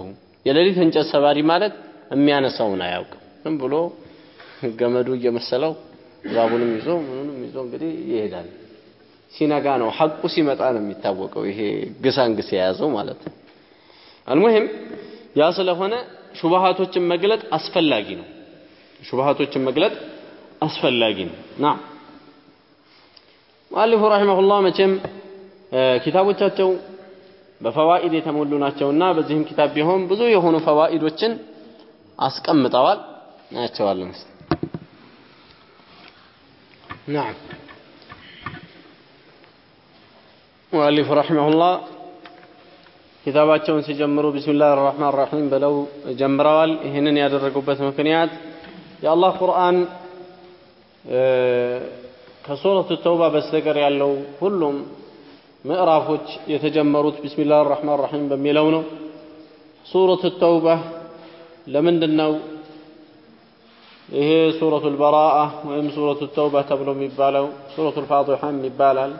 የሌሊት እንጨት ሰባሪ ማለት የሚያነሳውን አያውቅም። ዝም ብሎ ገመዱ እየመሰለው እባቡንም ይዞ ምኑንም ይዞ እንግዲህ ይሄዳል። ሲነጋ ነው ሐቁ ሲመጣ ነው የሚታወቀው። ይሄ ግሳንግስ የያዘው ማለት ነው። አልሙሂም ያ ስለሆነ ሹብሃቶችን መግለጥ አስፈላጊ ነው። ሹብሃቶችን መግለጥ አስፈላጊ ነው። ና ሙአሊፉ ረሂመሁላህ መቼም ኪታቦቻቸው በፈዋኢድ የተሞሉ ናቸውና በዚህም ኪታብ ቢሆን ብዙ የሆኑ ፈዋኢዶችን አስቀምጠዋል። ናቸዋለን እስቲ ናም ሙአሊፉ ረሂመሁላህ ኪታባቸውን ሲጀምሩ ቢስሚላህ አርራህማን ራሒም ብለው ጀምረዋል። ይህንን ያደረጉበት ምክንያት የአላህ ቁርአን ከሱረቱ ተውባ በስተቀር ያለው ሁሉም ምዕራፎች የተጀመሩት ቢስሚላህ አርራህማን ራሒም በሚለው ነው። ሱረቱ ተውባ ለምንድን ነው ይሄ ሱረቱ ልበራአ ወይም ሱረቱ ተውባ ተብሎ የሚባለው? ሱረቱ ልፋጢሐም ይባላል።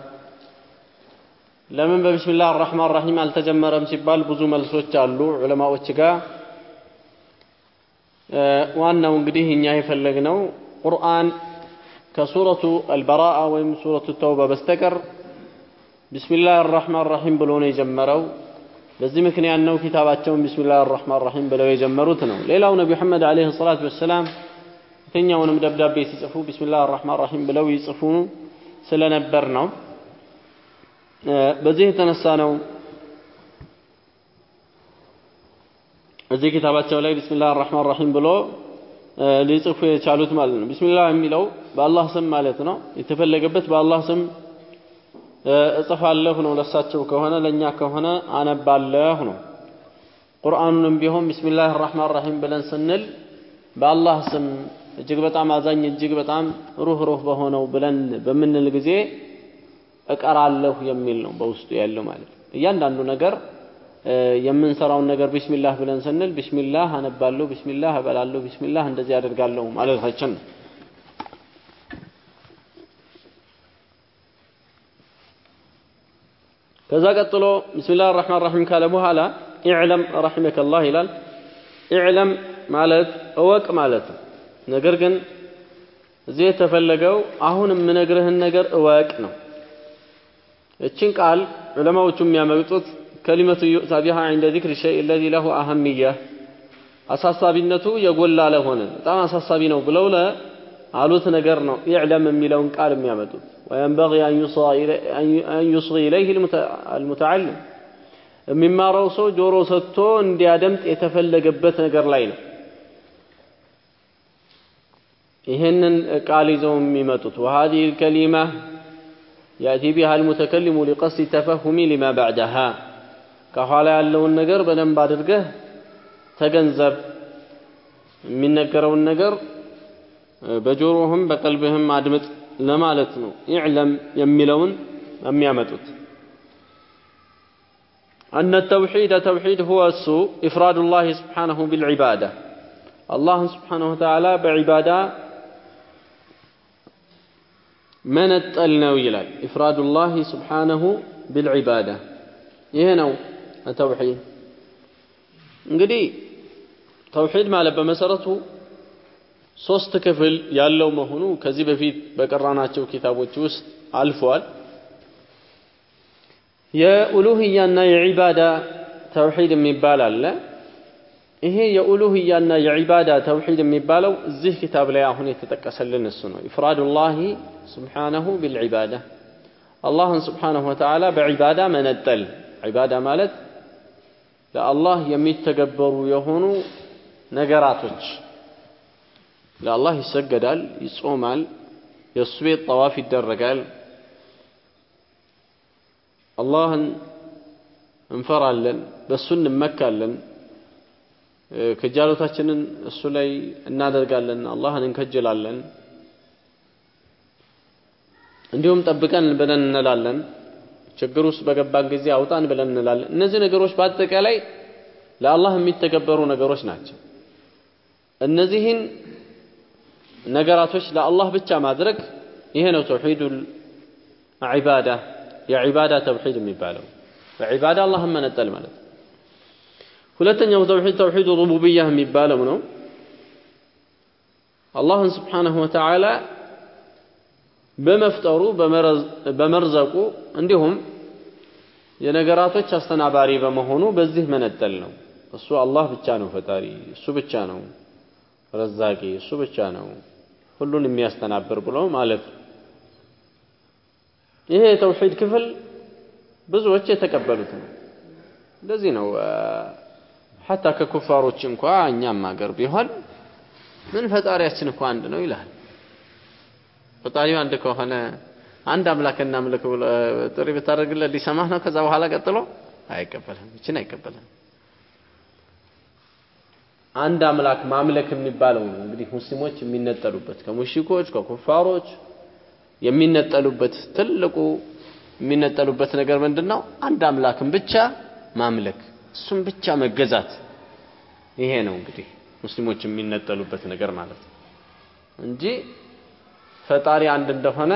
ለምን በቢስሚላህ አራህማን ራሂም አልተጀመረም ሲባል ብዙ መልሶች አሉ ዑለማዎች ጋር። ዋናው እንግዲህ እኛ የፈለግነው ቁርአን ከሱረቱ አልበራአ ወይም ሱረቱ ተውባ በስተቀር ቢስሚላህ አራህማን ራሂም ብሎ ነው የጀመረው። በዚህ ምክንያት ነው ኪታባቸውን ቢስሚላህ አራህማን ራሂም ብለው የጀመሩት ነው። ሌላው ነቢ መሐመድ ዓለይሂ ሰላቱ ወሰላም የትኛውንም ደብዳቤ ሲጽፉ ቢስሚላህ አራህማን ራሂም ብለው ይጽፉ ስለነበር ነው። በዚህ የተነሳ ነው እዚህ ኪታባቸው ላይ ቢስሚላህ አራህማን ራሂም ብሎ ሊጽፉ የቻሉት ማለት ነው። ቢስሚላህ የሚለው በአላህ ስም ማለት ነው። የተፈለገበት በአላህ ስም እጽፋለሁ ነው። ለሳቸው ከሆነ ለእኛ ከሆነ አነባለሁ ነው። ቁርአኑንም ቢሆን ቢስሚላህ አራህማን ራሂም ብለን ስንል በአላህ ስም እጅግ በጣም አዛኝ እጅግ በጣም ሩህ ሩህ በሆነው ብለን በምንል ጊዜ እቀራለሁ የሚል ነው በውስጡ ያለው ማለት እያንዳንዱ ነገር የምንሰራውን ነገር ቢስሚላህ ብለን ስንል ቢስሚላህ አነባለሁ፣ ቢስሚላህ እበላለሁ፣ ቢስሚላህ እንደዚህ አደርጋለሁ ማለታችን ነው። ከዛ ቀጥሎ ቢስሚላህ አራህማን ራሂም ካለ በኋላ ኢዕለም ረሒመከላህ ይላል። ኢዕለም ማለት እወቅ ማለት ነው። ነገር ግን እዚህ የተፈለገው አሁን የምነግርህን ነገር እወቅ ነው። እችን ቃል ዑለማዎቹ የሚያመጡት ከሊመቱ ዩእታ ቢሃ ዒንደ ዚክሪ ሸይእ ለዚ ለሁ አህምያ አሳሳቢነቱ የጎላ ለሆነ በጣም አሳሳቢ ነው ብለው ለአሉት ነገር ነው ኢዕለም የሚለውን ቃል የሚያመጡት ወየንበጊ አን ዩስጊ ኢለይህ አልሙተዓልም የሚማረው ሰው ጆሮ ሰጥቶ እንዲያደምጥ የተፈለገበት ነገር ላይ ነው ይህንን ቃል ይዘው የሚመጡት وهذه الكلمة يأتي بها المتكلم لقصد تفهم لما بعدها ከኋላ ያለውን ነገር በደንብ አድርገህ ተገንዘብ የሚነገረውን ነገር በጆሮህም በቀልብህም አድምጥ ለማለት ነው ኢዕለም የሚለውን የሚያመጡት أن التوحيد توحيد هو السوء إفراد الله سبحانه بالعبادة الله سبحانه وتعالى بعبادة መነጠል ነው ይላል ኢፍራዱላህ ስብሓነሁ ቢልዒባዳ ይሄ ነው ተውሒድ እንግዲህ ተውሒድ ማለት በመሰረቱ ሶስት ክፍል ያለው መሆኑ ከዚህ በፊት በቀራናቸው ኪታቦች ውስጥ አልፏል። የኡሉህያና የዒባዳ ተውሒድ የሚባል አለ ይሄ የኡሉህያና የዒባዳ ተውሒድ የሚባለው እዚህ ኪታብ ላይ አሁን የተጠቀሰልን እሱ ነው። ኢፍራዱላሂ ስብሓነሁ ቢልዒባዳ። አላህን ስብሓነሁ ወተዓላ በዒባዳ መነጠል። ዒባዳ ማለት ለአላህ የሚተገበሩ የሆኑ ነገራቶች። ለአላህ ይሰገዳል ይጾማል የእሱ ቤት ጠዋፍ ይደረጋል። አላህን እንፈራለን በእሱ እንመካለን ክጃሎታችንን እሱ ላይ እናደርጋለን አላህን እንከጅላለን። እንዲሁም ጠብቀን ብለን እንላለን። ችግር ውስጥ በገባን ጊዜ አውጣን ብለን እንላለን። እነዚህ ነገሮች በአጠቃላይ ለአላህ የሚተገበሩ ነገሮች ናቸው። እነዚህን ነገራቶች ለአላህ ብቻ ማድረግ ይሄ ነው ተውሒዱል ዒባዳ የዒባዳ ተውሒድ የሚባለው። በዒባዳ አላህን መነጠል ማለት ሁለተኛው ተውሒድ ተውሒድ ሩቡብያ የሚባለው ነው። አላህን ስብሓንሁ ወተዓላ በመፍጠሩ በመርዘቁ እንዲሁም የነገራቶች አስተናባሪ በመሆኑ በዚህ መነጠል ነው። እሱ አላህ ብቻ ነው ፈጣሪ እሱ ብቻ ነው ረዛቂ እሱ ብቻ ነው ሁሉን የሚያስተናብር ብሎ ማለት ነው። ይሄ የተውሒድ ክፍል ብዙዎች የተቀበሉት ነው። እንደዚህ ነው ሐታ ከኩፋሮች እንኳ እኛም ሀገር ቢሆን ምን ፈጣሪያችን እኮ አንድ ነው ይላል ፈጣሪው አንድ ከሆነ አንድ አምላክ እናምልክ ብሎ ጥሪ ብታደርግለት ሊሰማህ ነው? ከዛ በኋላ ቀጥሎ አይቀበልም ይችን አይቀበልም አንድ አምላክ ማምለክ የሚባለው ነው እንግዲህ ሙስሊሞች የሚነጠሉበት ከሙሽኮች ከኩፋሮች የሚነጠሉበት ትልቁ የሚነጠሉበት ነገር ምንድን ነው አንድ አምላክን ብቻ ማምለክ እሱም ብቻ መገዛት። ይሄ ነው እንግዲህ ሙስሊሞች የሚነጠሉበት ነገር ማለት ነው። እንጂ ፈጣሪ አንድ እንደሆነ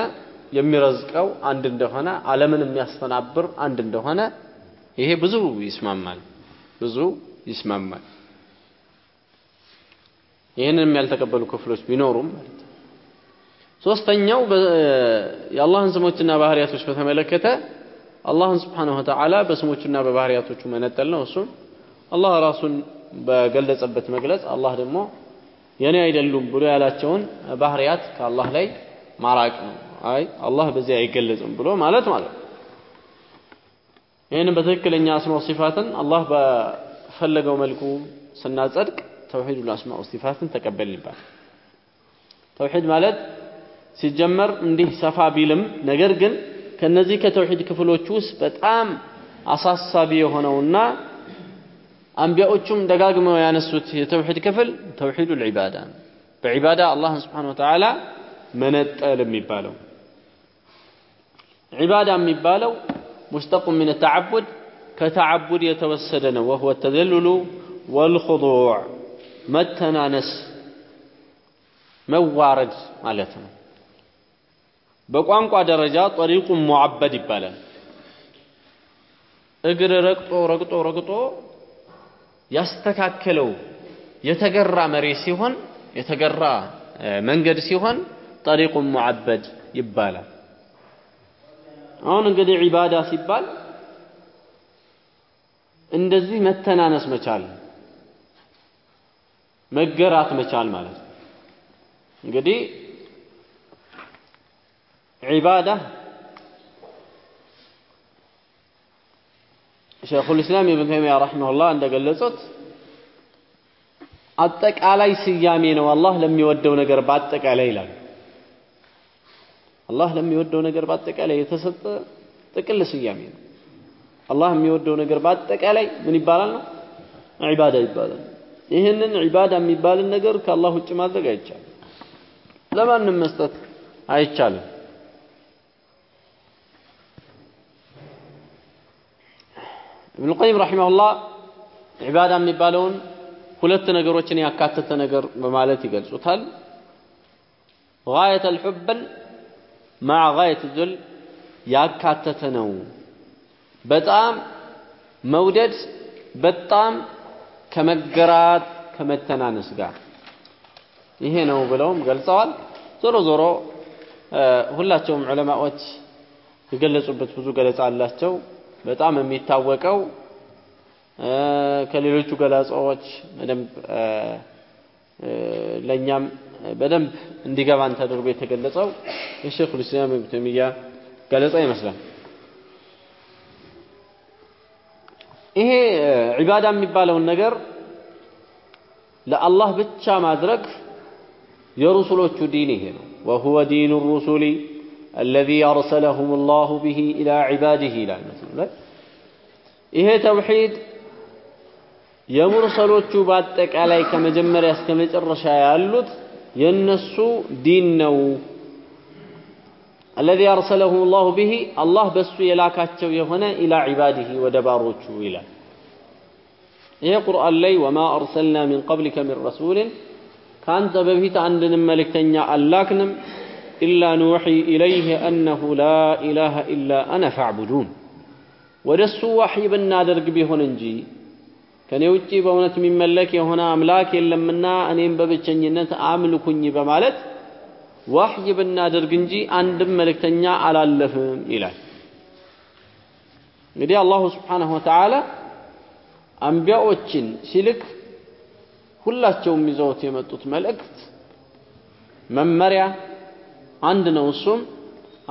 የሚረዝቀው አንድ እንደሆነ ዓለምን የሚያስተናብር አንድ እንደሆነ ይሄ ብዙ ይስማማል ብዙ ይስማማል። ይህንንም ያልተቀበሉ ክፍሎች ቢኖሩም ማለት ነው። ሶስተኛው የአላህን ስሞችና ባህሪያቶች በተመለከተ አላህን ስብሓንሁ ወተዓላ በስሞቹና በባህሪያቶቹ መነጠል ነው። እሱም አላህ ራሱን በገለጸበት መግለጽ አላህ ደግሞ የኔ አይደሉም ብሎ ያላቸውን ባህሪያት ከአላህ ላይ ማራቅ ነው። አይ አላህ በዚህ አይገለጽም ብሎ ማለት ማለት ይህንን በትክክለኛ አስማው ሲፋትን አላህ በፈለገው መልኩ ስናጸድቅ ተውሂድ አስማው ሲፋትን ተቀበል ይባል ተውሂድ ማለት ሲጀመር እንዲህ ሰፋ ቢልም ነገር ግን ከነዚህ ከተውሂድ ክፍሎች ውስጥ በጣም አሳሳቢ የሆነውና አንቢያዎቹም ደጋግመው ያነሱት የተውሂድ ክፍል ተውሂዱ ልዒባዳ በዒባዳ አላህን ስብሓን ወተዓላ መነጠል የሚባለው። ዒባዳ የሚባለው ሙሽተቁ ምን ተዓቡድ ከተዓቡድ የተወሰደ ነው። ወህወ ተዘልሉ ወልኹዱዕ መተናነስ መዋረድ ማለት ነው በቋንቋ ደረጃ ጠሪቁን ሙዓበድ ይባላል። እግር ረግጦ ረግጦ ረግጦ ያስተካከለው የተገራ መሬት ሲሆን የተገራ መንገድ ሲሆን ጠሪቁን ሙዓበድ ይባላል። አሁን እንግዲህ ዒባዳ ሲባል እንደዚህ መተናነስ መቻል መገራት መቻል ማለት ነው። እንግዲህ ዒባዳ ሸይኹል ኢስላም ኢብን ተይሚያ ረሒመሁላህ እንደገለጹት አጠቃላይ ስያሜ ነው አላህ ለሚወደው ነገር በአጠቃላይ ይላል አላህ ለሚወደው ነገር በአጠቃላይ የተሰጠ ጥቅል ስያሜ ነው። አላህ የሚወደው ነገር በአጠቃላይ ምን ይባላል ነው? ዒባዳ ይባላል። ይህንን ዒባዳ የሚባልን ነገር ከአላህ ውጭ ማድረግ አይቻልም። ለማንም መስጠት አይቻልም ኢብኑ ቀይም ረሒመሁላህ ዒባዳ የሚባለውን ሁለት ነገሮችን ያካተተ ነገር በማለት ይገልጹታል። ጋየተ ልሑብን ማዕ ጋየት ዙል ያካተተ ነው። በጣም መውደድ በጣም ከመገራት ከመተናነስ ጋር ይሄ ነው ብለውም ገልጸዋል። ዞሮ ዞሮ ሁላቸውም ዑለማዎች የገለጹበት ብዙ ገለጻ አላቸው በጣም የሚታወቀው ከሌሎቹ ገለጻዎች በደንብ ለእኛም በደንብ እንዲገባን ተደርጎ የተገለጸው የሼክ ልስላም ኢብን ተይሚያ ገለጻ ይመስላል። ይሄ ዒባዳ የሚባለውን ነገር ለአላህ ብቻ ማድረግ የሩሱሎቹ ዲን ይሄ ነው። ወሁወ ዲኑ ሩሱሊ الذي أرسلهم الله به إلى عباده ይላል መስሉ ይሄ ተውሂድ የሙርሰሎቹ በአጠቃላይ ከመጀመሪያ እስከ መጨረሻ ያሉት የነሱ ዲን ነው الذي أرسلهم الله به الله بس يلاكاتشو يهنا إلى عباده ودباروچو إلى ይሄ ቁርአን ላይ ወማ አርሰልና ሚን ቀብሊከ ሚን ረሱልን ከአንተ በፊት አንድንም መልእክተኛ አላክንም ኑሒ ኢለይህ አነሁ ላ ኢላሃ ኢላ አነ ፋዕቡዱን ወደ እሱ ዋሕይ ብናደርግ ቢሆን እንጂ ከእኔ ውጪ በእውነት የሚመለክ የሆነ አምላክ የለምና እኔም በብቸኝነት አምልኩኝ በማለት ዋሕይ ብናደርግ እንጂ አንድም መልእክተኛ አላለፍም ይላል። እንግዲህ አላሁ ስብሓንሁ ወተዓላ አንቢያዎችን ሲልክ ሁላቸውም ይዘውት የመጡት መልእክት መመሪያ አንድ ነው እሱም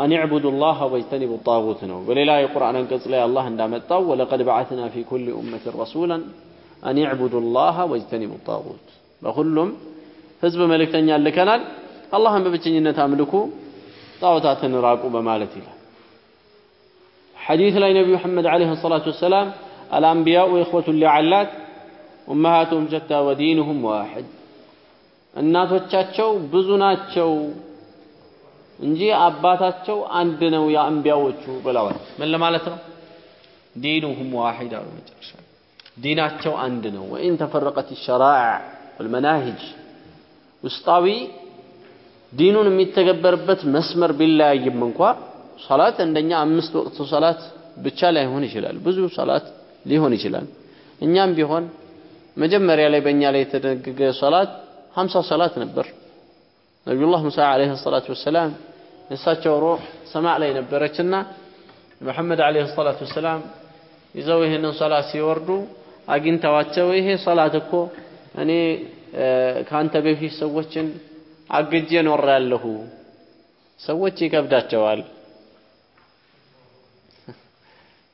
አን ዕቡዱ ላህ ወጅተኒቡ ጣጉት ነው በሌላ የቁርአን አንቀጽ ላይ አላህ እንዳመጣው ወለቀድ በዓትና ፊ ኩል ኡመትን ረሱላን አን ዕቡዱ ላህ ወጅተኒቡ ጣጉት በሁሉም ህዝብ መልእክተኛ ልከናል አላህን በብቸኝነት አምልኩ ጣዖታትን ራቁ በማለት ይላል ሐዲስ ላይ ነቢዩ መሐመድ ዓለይሂ ሰላቱ ወሰላም الأنبياء إخوة لعلات أمهاتهم شتى ودينهم واحد እናቶቻቸው ብዙ ናቸው እንጂ አባታቸው አንድ ነው የአንቢያዎቹ ብለዋል ምን ለማለት ነው ዲኑሁም ዋሂድ አሉ መጨረሻ ዲናቸው አንድ ነው ወኢን ተፈረቀት ሸራዕ ወልመናሂጅ ውስጣዊ ዲኑን የሚተገበርበት መስመር ቢለያይም እንኳ ሰላት እንደኛ አምስት ወቅት ሰላት ብቻ ላይሆን ይችላል። ብዙ ሰላት ሊሆን ይችላል። እኛም ቢሆን መጀመሪያ ላይ በእኛ ላይ የተደነገገ ሰላት ሀምሳ ሰላት ነበር። ነቢዩላህ ሙሳ ዓለይሂ ሰላቱ ወሰላም የእሳቸው ሩህ ሰማዕ ላይ ነበረችና ሙሐመድ ዓለይሂ ሰላቱ ወሰላም ይዘው ይህንን ሰላት ሲወርዱ አግኝተዋቸው ይሄ ሰላት እኮ እኔ ከአንተ በፊት ሰዎችን አግጄ ኖሬያለሁ፣ ሰዎች ይከብዳቸዋል።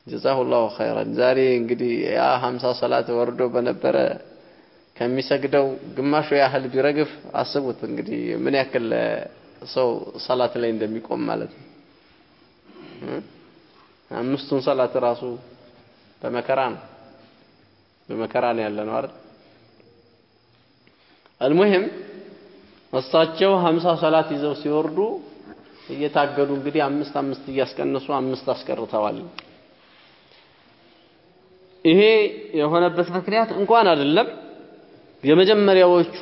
ጀዛሁላሁ ኸይረን። ዛሬ እንግዲህ ያ ሀምሳ ሰላት ወርዶ በነበረ ከሚሰግደው ግማሹ ያህል ቢረግፍ አስቡት እንግዲህ ምን ያክል ሰው ሰላት ላይ እንደሚቆም ማለት ነው። አምስቱን ሰላት ራሱ በመከራ ነው በመከራ ነው ያለ ነው አይደል? አልሙሂም እሳቸው ሀምሳ ሰላት ይዘው ሲወርዱ እየታገዱ እንግዲህ አምስት አምስት እያስቀነሱ አምስት አስቀርተዋል። ይሄ የሆነበት ምክንያት እንኳን አይደለም የመጀመሪያዎቹ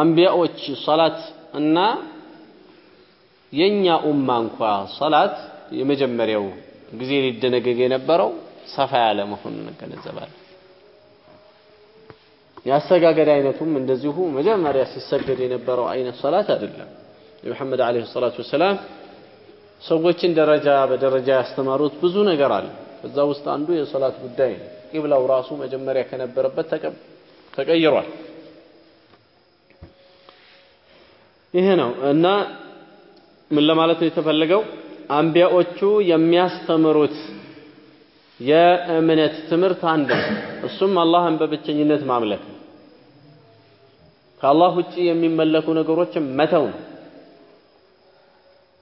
አንቢያዎች ሰላት እና የኛ ኡማ እንኳ ሰላት የመጀመሪያው ጊዜ ሊደነገግ የነበረው ሰፋ ያለ መሆኑን እንገነዘባለን። የአሰጋገድ አይነቱም እንደዚሁ መጀመሪያ ሲሰገድ የነበረው አይነት ሰላት አይደለም። የሙሐመድ ዓለይሂ ሰላቱ ወሰላም ሰዎችን ደረጃ በደረጃ ያስተማሩት ብዙ ነገር አለ። ከዛ ውስጥ አንዱ የሰላት ጉዳይ ነው። ቂብላው ራሱ መጀመሪያ ከነበረበት ተቀይሯል። ይሄ ነው እና ምን ለማለት ነው የተፈለገው? አንቢያዎቹ የሚያስተምሩት የእምነት ትምህርት አንድ ነው። እሱም አላህን በብቸኝነት ማምለክ ነው። ከአላህ ውጭ የሚመለኩ ነገሮችን መተው ነው።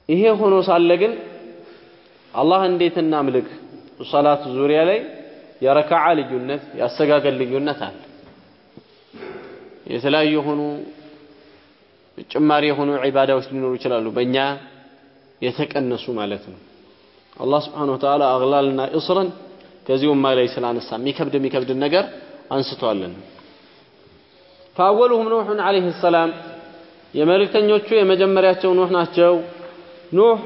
ይሄ ሆኖ ሳለ ግን አላህ እንዴት እናምልክ ሰላት ዙሪያ ላይ የረካዓ ልዩነት የአሰጋገድ ልዩነት አለ። የተለያዩ የሆኑ ጭማሪ የሆኑ ዒባዳዎች ሊኖሩ ይችላሉ፣ በእኛ የተቀነሱ ማለት ነው። አላህ ስብሓነሁ ወተዓላ አግላልና እስረን ከዚህ ላይ ስላነሳ የሚከብድ የሚከብድን ነገር አንስቷለን። ፈአወሉሁም ኑሑን ዓለይሂ ሰላም የመልእክተኞቹ የመጀመሪያቸው ኑህ ናቸው። ኑህ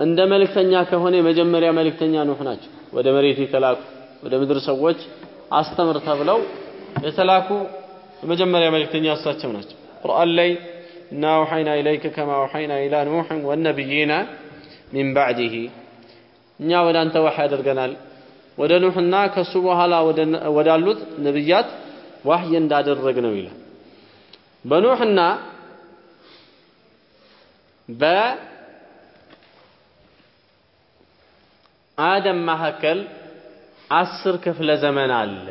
እንደ መልእክተኛ ከሆነ የመጀመሪያ መልእክተኛ ኑህ ናቸው። ወደ መሬት የተላኩ ወደ ምድር ሰዎች አስተምር ተብለው የተላኩ የመጀመሪያ መልእክተኛ እሳቸው ናቸው። ቁርአን ላይ እና አውሐይና ኢለይከ ከማ አውሐይና ኢላ ኑሕን ወነቢይና ሚን ባዕዲሂ እኛ ወደ አንተ ዋሕይ አድርገናል ወደ ኑሕና ከሱ በኋላ ወዳሉት ነቢያት ዋህይ እንዳደረግ ነው ይላል። በኑሕና በአደም መካከል አስር ክፍለ ዘመን አለ።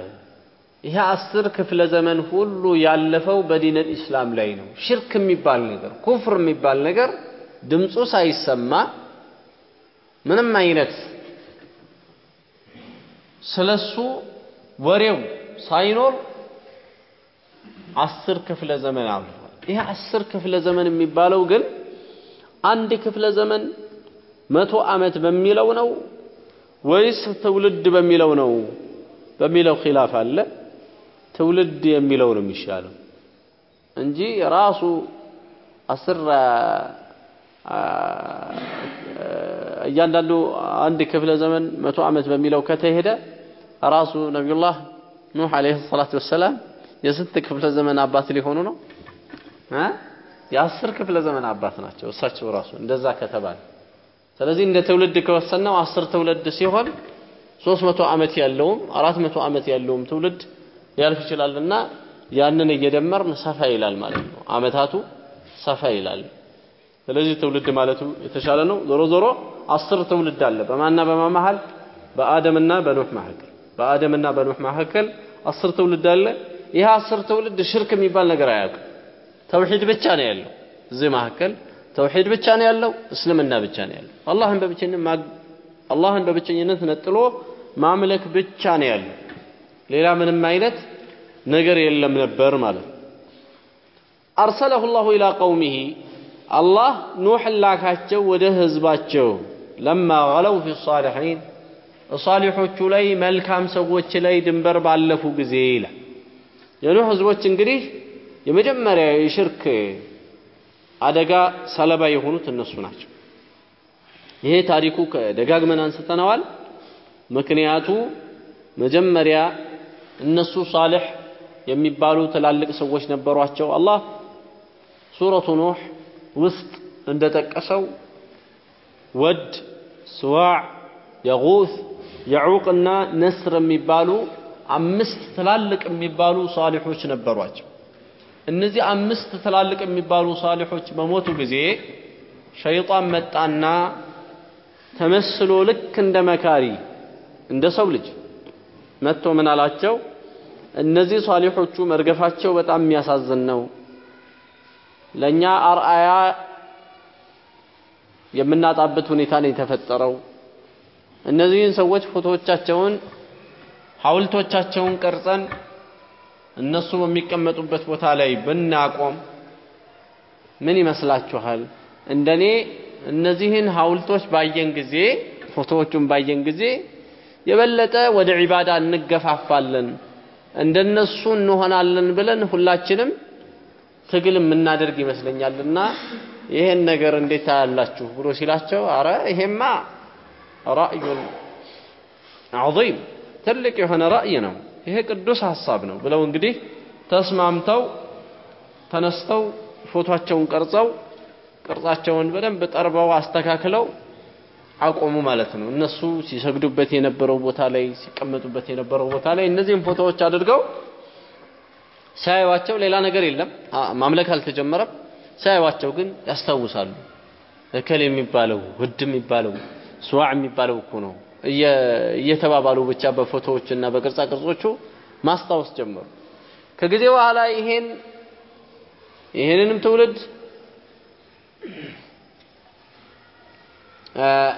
ይሄ አስር ክፍለ ዘመን ሁሉ ያለፈው በዲን ኢስላም ላይ ነው። ሽርክ የሚባል ነገር፣ ኩፍር የሚባል ነገር ድምፁ ሳይሰማ ምንም አይነት ስለሱ ወሬው ሳይኖር አስር ክፍለ ዘመን አልፏል። ይህ አስር ክፍለ ዘመን የሚባለው ግን አንድ ክፍለ ዘመን መቶ ዓመት በሚለው ነው ወይስ ትውልድ በሚለው ነው በሚለው ኺላፍ አለ። ትውልድ የሚለው ነው የሚሻለው እንጂ ራሱ አስር እያንዳንዱ አንድ ክፍለ ዘመን መቶ ዓመት በሚለው ከተሄደ ራሱ ነቢዩላህ ኑህ ዓለይሂ ሰላቱ ወሰላም የስንት ክፍለ ዘመን አባት ሊሆኑ ነው? የአስር ክፍለ ዘመን አባት ናቸው እሳቸው ራሱ እንደዛ ከተባለ። ስለዚህ እንደ ትውልድ ከወሰነው አስር ትውልድ ሲሆን ሶስት መቶ ዓመት ያለውም አራት መቶ ዓመት ያለውም ትውልድ ሊያልፍ ይችላልና ያንን እየደመርን ሰፋ ይላል ማለት ነው። አመታቱ ሰፋ ይላል። ስለዚህ ትውልድ ማለቱ የተሻለ ነው። ዞሮ ዞሮ አስር ትውልድ አለ በማና በማ መሃል በአደምና በኑህ መካከል በአደምና በኑህ መካከል አስር ትውልድ አለ። ይህ አስር ትውልድ ሽርክ የሚባል ነገር አያውቅም። ተውሂድ ብቻ ነው ያለው እዚህ መካከል ተውሂድ ብቻ ነው ያለው፣ እስልምና ብቻ ነው ያለው። አላህን በብቸኝነት አላህን በብቸኝነት ነጥሎ ማምለክ ብቻ ነው ያለው። ሌላ ምንም አይነት ነገር የለም ነበር ማለት ነው። አርሰለሁ ላሁ ኢላ ቀውሚሂ አላህ ኑሕን ላካቸው ወደ ህዝባቸው ለማ ገለው ፊ ሳሊሒን ሳሊሖቹ ላይ መልካም ሰዎች ላይ ድንበር ባለፉ ጊዜ ይላል። የኑህ ህዝቦች እንግዲህ የመጀመሪያ የሽርክ አደጋ ሰለባ የሆኑት እነሱ ናቸው። ይሄ ታሪኩ ደጋግመን አንስተነዋል። ምክንያቱ መጀመሪያ እነሱ ሳልሕ የሚባሉ ትላልቅ ሰዎች ነበሯቸው። አላህ ሱረቱ ኑህ ውስጥ እንደጠቀሰው ወድ፣ ስዋዕ፣ የጉት፣ የዑቅና ነስር የሚባሉ አምስት ትላልቅ የሚባሉ ሳሊሖች ነበሯቸው። እነዚህ አምስት ትላልቅ የሚባሉ ሳሊሖች በሞቱ ጊዜ ሸይጣን መጣና ተመስሎ ልክ እንደ መካሪ እንደ ሰው ልጅ መጥቶ ምን አላቸው? እነዚህ ሷሊሖቹ መርገፋቸው በጣም የሚያሳዝን ነው። ለእኛ አርአያ የምናጣበት ሁኔታ ነው የተፈጠረው። እነዚህን ሰዎች ፎቶዎቻቸውን፣ ሐውልቶቻቸውን ቀርጸን እነሱ በሚቀመጡበት ቦታ ላይ ብናቆም ምን ይመስላችኋል? እንደኔ እነዚህን ሐውልቶች ባየን ጊዜ ፎቶዎቹን ባየን ጊዜ የበለጠ ወደ ዒባዳ እንገፋፋለን፣ እንደነሱ እንሆናለን ብለን ሁላችንም ትግል የምናደርግ ይመስለኛልና ይሄን ነገር እንዴት ታያላችሁ ብሎ ሲላቸው፣ አረ ይሄማ ራእዩን ዐዚም ትልቅ የሆነ ራእይ ነው፣ ይሄ ቅዱስ ሐሳብ ነው ብለው እንግዲህ ተስማምተው ተነስተው ፎቶአቸውን ቀርጸው ቅርጻቸውን በደንብ ጠርበው አስተካክለው አቆሙ ማለት ነው። እነሱ ሲሰግዱበት የነበረው ቦታ ላይ ሲቀመጡበት የነበረው ቦታ ላይ እነዚህም ፎቶዎች አድርገው ሲያዩዋቸው ሌላ ነገር የለም፣ ማምለክ አልተጀመረም። ሲያዩዋቸው ግን ያስታውሳሉ። እከል የሚባለው ውድ የሚባለው ስዋዕ የሚባለው እኮ ነው እየተባባሉ ብቻ በፎቶዎች እና በቅርጻ ቅርጾቹ ማስታወስ ጀመሩ። ከጊዜ በኋላ ይሄን ይሄንንም ትውልድ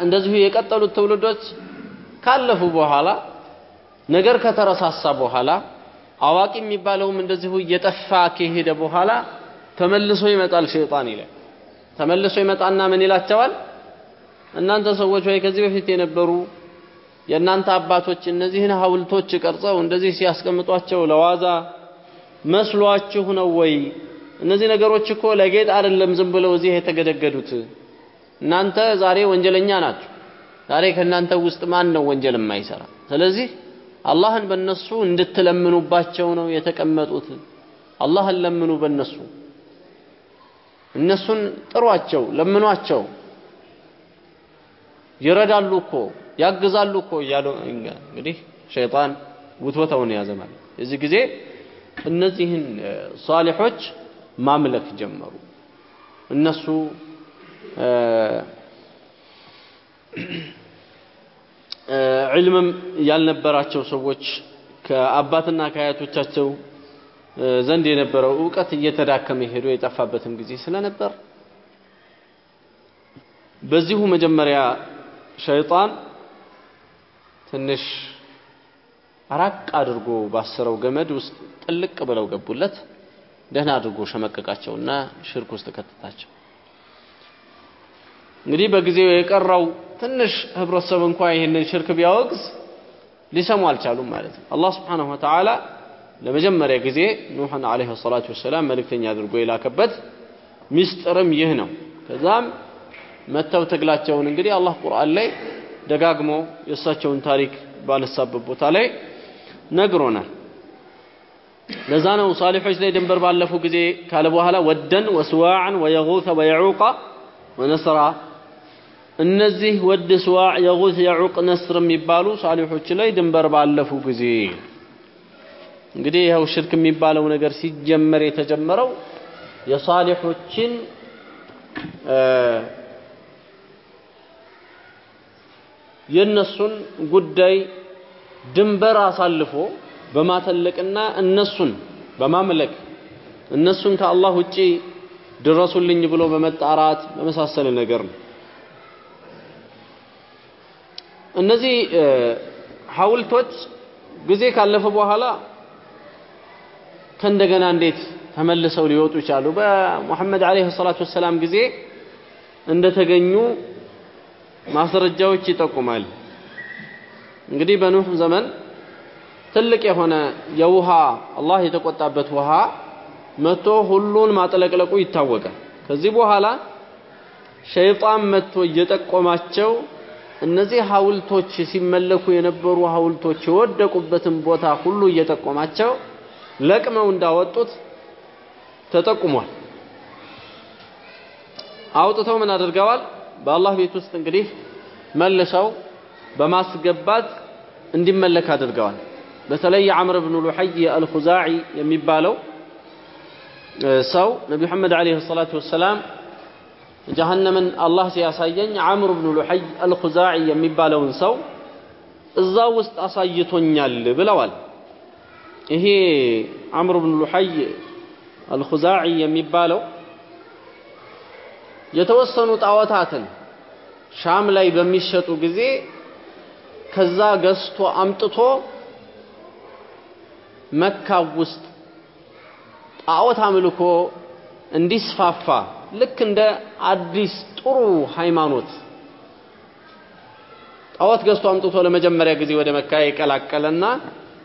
እንደዚሁ የቀጠሉት ትውልዶች ካለፉ በኋላ ነገር ከተረሳሳ በኋላ አዋቂ የሚባለውም እንደዚሁ እየጠፋ ከሄደ በኋላ ተመልሶ ይመጣል ሸይጣን ይላል። ተመልሶ ይመጣና ምን ይላቸዋል? እናንተ ሰዎች ወይ ከዚህ በፊት የነበሩ የእናንተ አባቶች እነዚህን ሐውልቶች ቀርጸው እንደዚህ ሲያስቀምጧቸው ለዋዛ መስሏችሁ ነው ወይ? እነዚህ ነገሮች እኮ ለጌጥ አይደለም ዝም ብለው እዚህ የተገደገዱት። እናንተ ዛሬ ወንጀለኛ ናችሁ። ዛሬ ከእናንተ ውስጥ ማን ነው ወንጀል የማይሰራ? ስለዚህ አላህን በእነሱ እንድትለምኑባቸው ነው የተቀመጡት። አላህን ለምኑ በእነሱ እነሱን ጥሯቸው፣ ለምኗቸው። ይረዳሉ እኮ ያግዛሉ እኮ እያሉ እንግዲህ ሸይጣን ውትወታውን ያዘ ማለት እዚህ ጊዜ እነዚህን ሷሊሖች ማምለክ ጀመሩ። እነሱ ዕልምም ያልነበራቸው ሰዎች ከአባትና ከአያቶቻቸው ዘንድ የነበረው እውቀት እየተዳከመ ሄዶ የጠፋበትም ጊዜ ስለነበር በዚሁ መጀመሪያ ሸይጣን ትንሽ ራቅ አድርጎ ባሰረው ገመድ ውስጥ ጥልቅ ብለው ገቡለት። ደህና አድርጎ ሸመቀቃቸውና ሽርክ ውስጥ ከተታቸው። እንግዲህ በጊዜው የቀረው ትንሽ ህብረተሰብ እንኳ ይህንን ሽርክ ቢያወግዝ ሊሰሙ አልቻሉም ማለት ነው። አላህ ስብሓነሁ ወተዓላ ለመጀመሪያ ጊዜ ኑሕን ዓለይሂ ሰላቱ ወሰላም መልእክተኛ አድርጎ የላከበት ሚስጥርም ይህ ነው። ከዛም መተው ትግላቸውን እንግዲህ አላህ ቁርአን ላይ ደጋግሞ የእሳቸውን ታሪክ ባነሳበት ቦታ ላይ ነግሮናል። ለዛ ነው ሳሊሖች ላይ ድንበር ባለፉ ጊዜ ካለ በኋላ ወደን ወስዋዕን ወየጉተ ወየዑቃ ወነስራ እነዚህ ወድ፣ ስዋዕ፣ የጉት፣ የዑቅ፣ ነስር የሚባሉ ሳሊሖች ላይ ድንበር ባለፉ ጊዜ እንግዲህ ይኸው ሽርክ የሚባለው ነገር ሲጀመር የተጀመረው የሳሊሖችን የእነሱን ጉዳይ ድንበር አሳልፎ በማተለቅና እነሱን በማምለክ እነሱን ከአላህ ውጪ ድረሱልኝ ብሎ በመጣራት በመሳሰለ ነገር ነው። እነዚህ ሐውልቶች ጊዜ ካለፈ በኋላ ከእንደገና እንዴት ተመልሰው ሊወጡ ይቻሉ? በሙሐመድ ዓለይሂ ሰላቱ ወሰላም ጊዜ እንደተገኙ ማስረጃዎች ይጠቁማል። እንግዲህ በኑህ ዘመን ትልቅ የሆነ የውሃ አላህ የተቆጣበት ውሃ መጥቶ ሁሉን ማጥለቅለቁ ይታወቃል። ከዚህ በኋላ ሸይጣን መጥቶ እየጠቆማቸው እነዚህ ሐውልቶች ሲመለኩ የነበሩ ሐውልቶች የወደቁበትን ቦታ ሁሉ እየጠቆማቸው ለቅመው እንዳወጡት ተጠቁሟል። አውጥተው ምን አድርገዋል? በአላህ ቤት ውስጥ እንግዲህ መልሰው በማስገባት እንዲመለክ አድርገዋል። በተለይ ዓምር ብኑ ሉሐይ አልኹዛዒ የሚባለው ሰው ነቢ መሐመድ ዓለይሂ ሰላቱ ወሰላም ጀሀነምን አላህ ሲያሳየኝ ዓምር ብኑ ሉሐይ አልኹዛዒ የሚባለውን ሰው እዛ ውስጥ አሳይቶኛል ብለዋል። ይሄ ዓምር ብኑ ሉሐይ አልኹዛዒ የሚባለው የተወሰኑ ጣዖታትን ሻም ላይ በሚሸጡ ጊዜ ከዛ ገዝቶ አምጥቶ መካ ውስጥ ጣዖት አምልኮ እንዲስፋፋ ልክ እንደ አዲስ ጥሩ ሃይማኖት ጣዖት ገዝቶ አምጥቶ ለመጀመሪያ ጊዜ ወደ መካ የቀላቀለና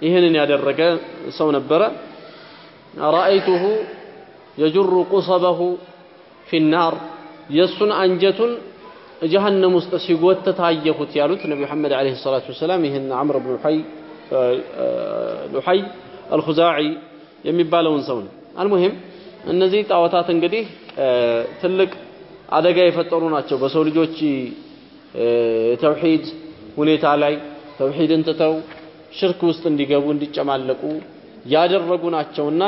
ይህንን ያደረገ ሰው ነበረ። ረአይቱሁ የጅሩ ቁሰበሁ ፊናር የእሱን አንጀቱን ጀሀነም ውስጥ ሲጎተት አየሁት ያሉት ነቢ መሐመድ ዓለይሂ ሰላቱ ወሰላም ይህን ዓምር ብን ሉሐይ አልኹዛዒ የሚባለውን ሰው ነው። አልሙሂም እነዚህ ጣዖታት እንግዲህ ትልቅ አደጋ የፈጠሩ ናቸው በሰው ልጆች የተውሂድ ሁኔታ ላይ ተውሂድን ትተው ሽርክ ውስጥ እንዲገቡ እንዲጨማለቁ ያደረጉ ናቸውና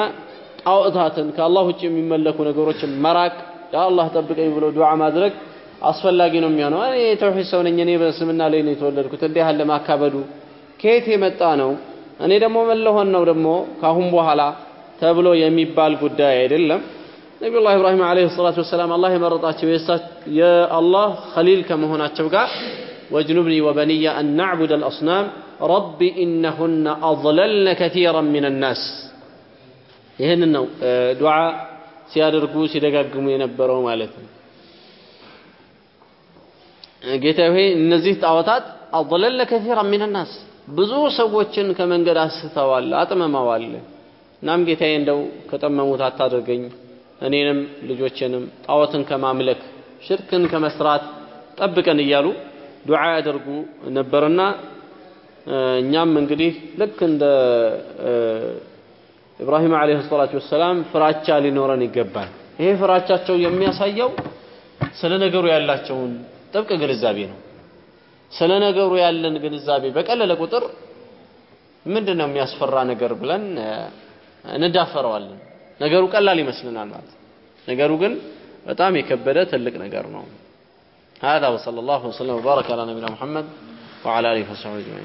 ጣዖታትን ከአላህ ውጭ የሚመለኩ ነገሮችን መራቅ የአላህ ጠብቀኝ ብሎ ዱዓ ማድረግ አስፈላጊ ነው የሚሆነው። እኔ የተውሂድ ሰው ነኝ፣ እኔ በእስልምና ላይ ነው የተወለድኩት፣ እንዲህ ያለ ማካበዱ ከየት የመጣ ነው? እኔ ደግሞ መለሆን ነው ደግሞ ካሁን በኋላ ተብሎ የሚባል ጉዳይ አይደለም። ነቢዩላህ ኢብራሂም ዓለይሂ ሰላቱ ወሰላም አላህ የመረጣቸው የአላህ ኸሊል ከመሆናቸው ጋር ወጅኑብኒ ወበንየ አን ናዕቡድ አልአስናም ረቢ ኢነሁነ አضለልነ ከቲራን ሚን ናስ ይህንን ነው ዱዓ ሲያደርጉ ሲደጋግሙ የነበረው ማለት ነው። ጌታ ሆይ እነዚህ ጣዖታት አضለልነ ከቲራን ሚን ናስ ብዙ ሰዎችን ከመንገድ አስተዋል፣ አጥመመዋል። እናም ጌታዬ እንደው ከጠመሙት አታድርገኝ እኔንም ልጆችንም ጣዖትን ከማምለክ ሽርክን ከመስራት ጠብቀን እያሉ ዱዓ ያደርጉ ነበርና እኛም እንግዲህ ልክ እንደ ኢብራሂም ዓለይሂ ሰላቱ ወሰላም ፍራቻ ሊኖረን ይገባል። ይሄ ፍራቻቸው የሚያሳየው ስለ ነገሩ ያላቸውን ጥብቅ ግንዛቤ ነው። ስለ ነገሩ ያለን ግንዛቤ በቀለለ ቁጥር ምንድን ነው የሚያስፈራ ነገር ብለን እንዳፈረዋለን። ነገሩ ቀላል ይመስልናል ማለት ነገሩ ግን በጣም የከበደ ትልቅ ነገር ነው። هذا وصلى الله وسلم وبارك على نبينا محمد وعلى اله وصحبه اجمعين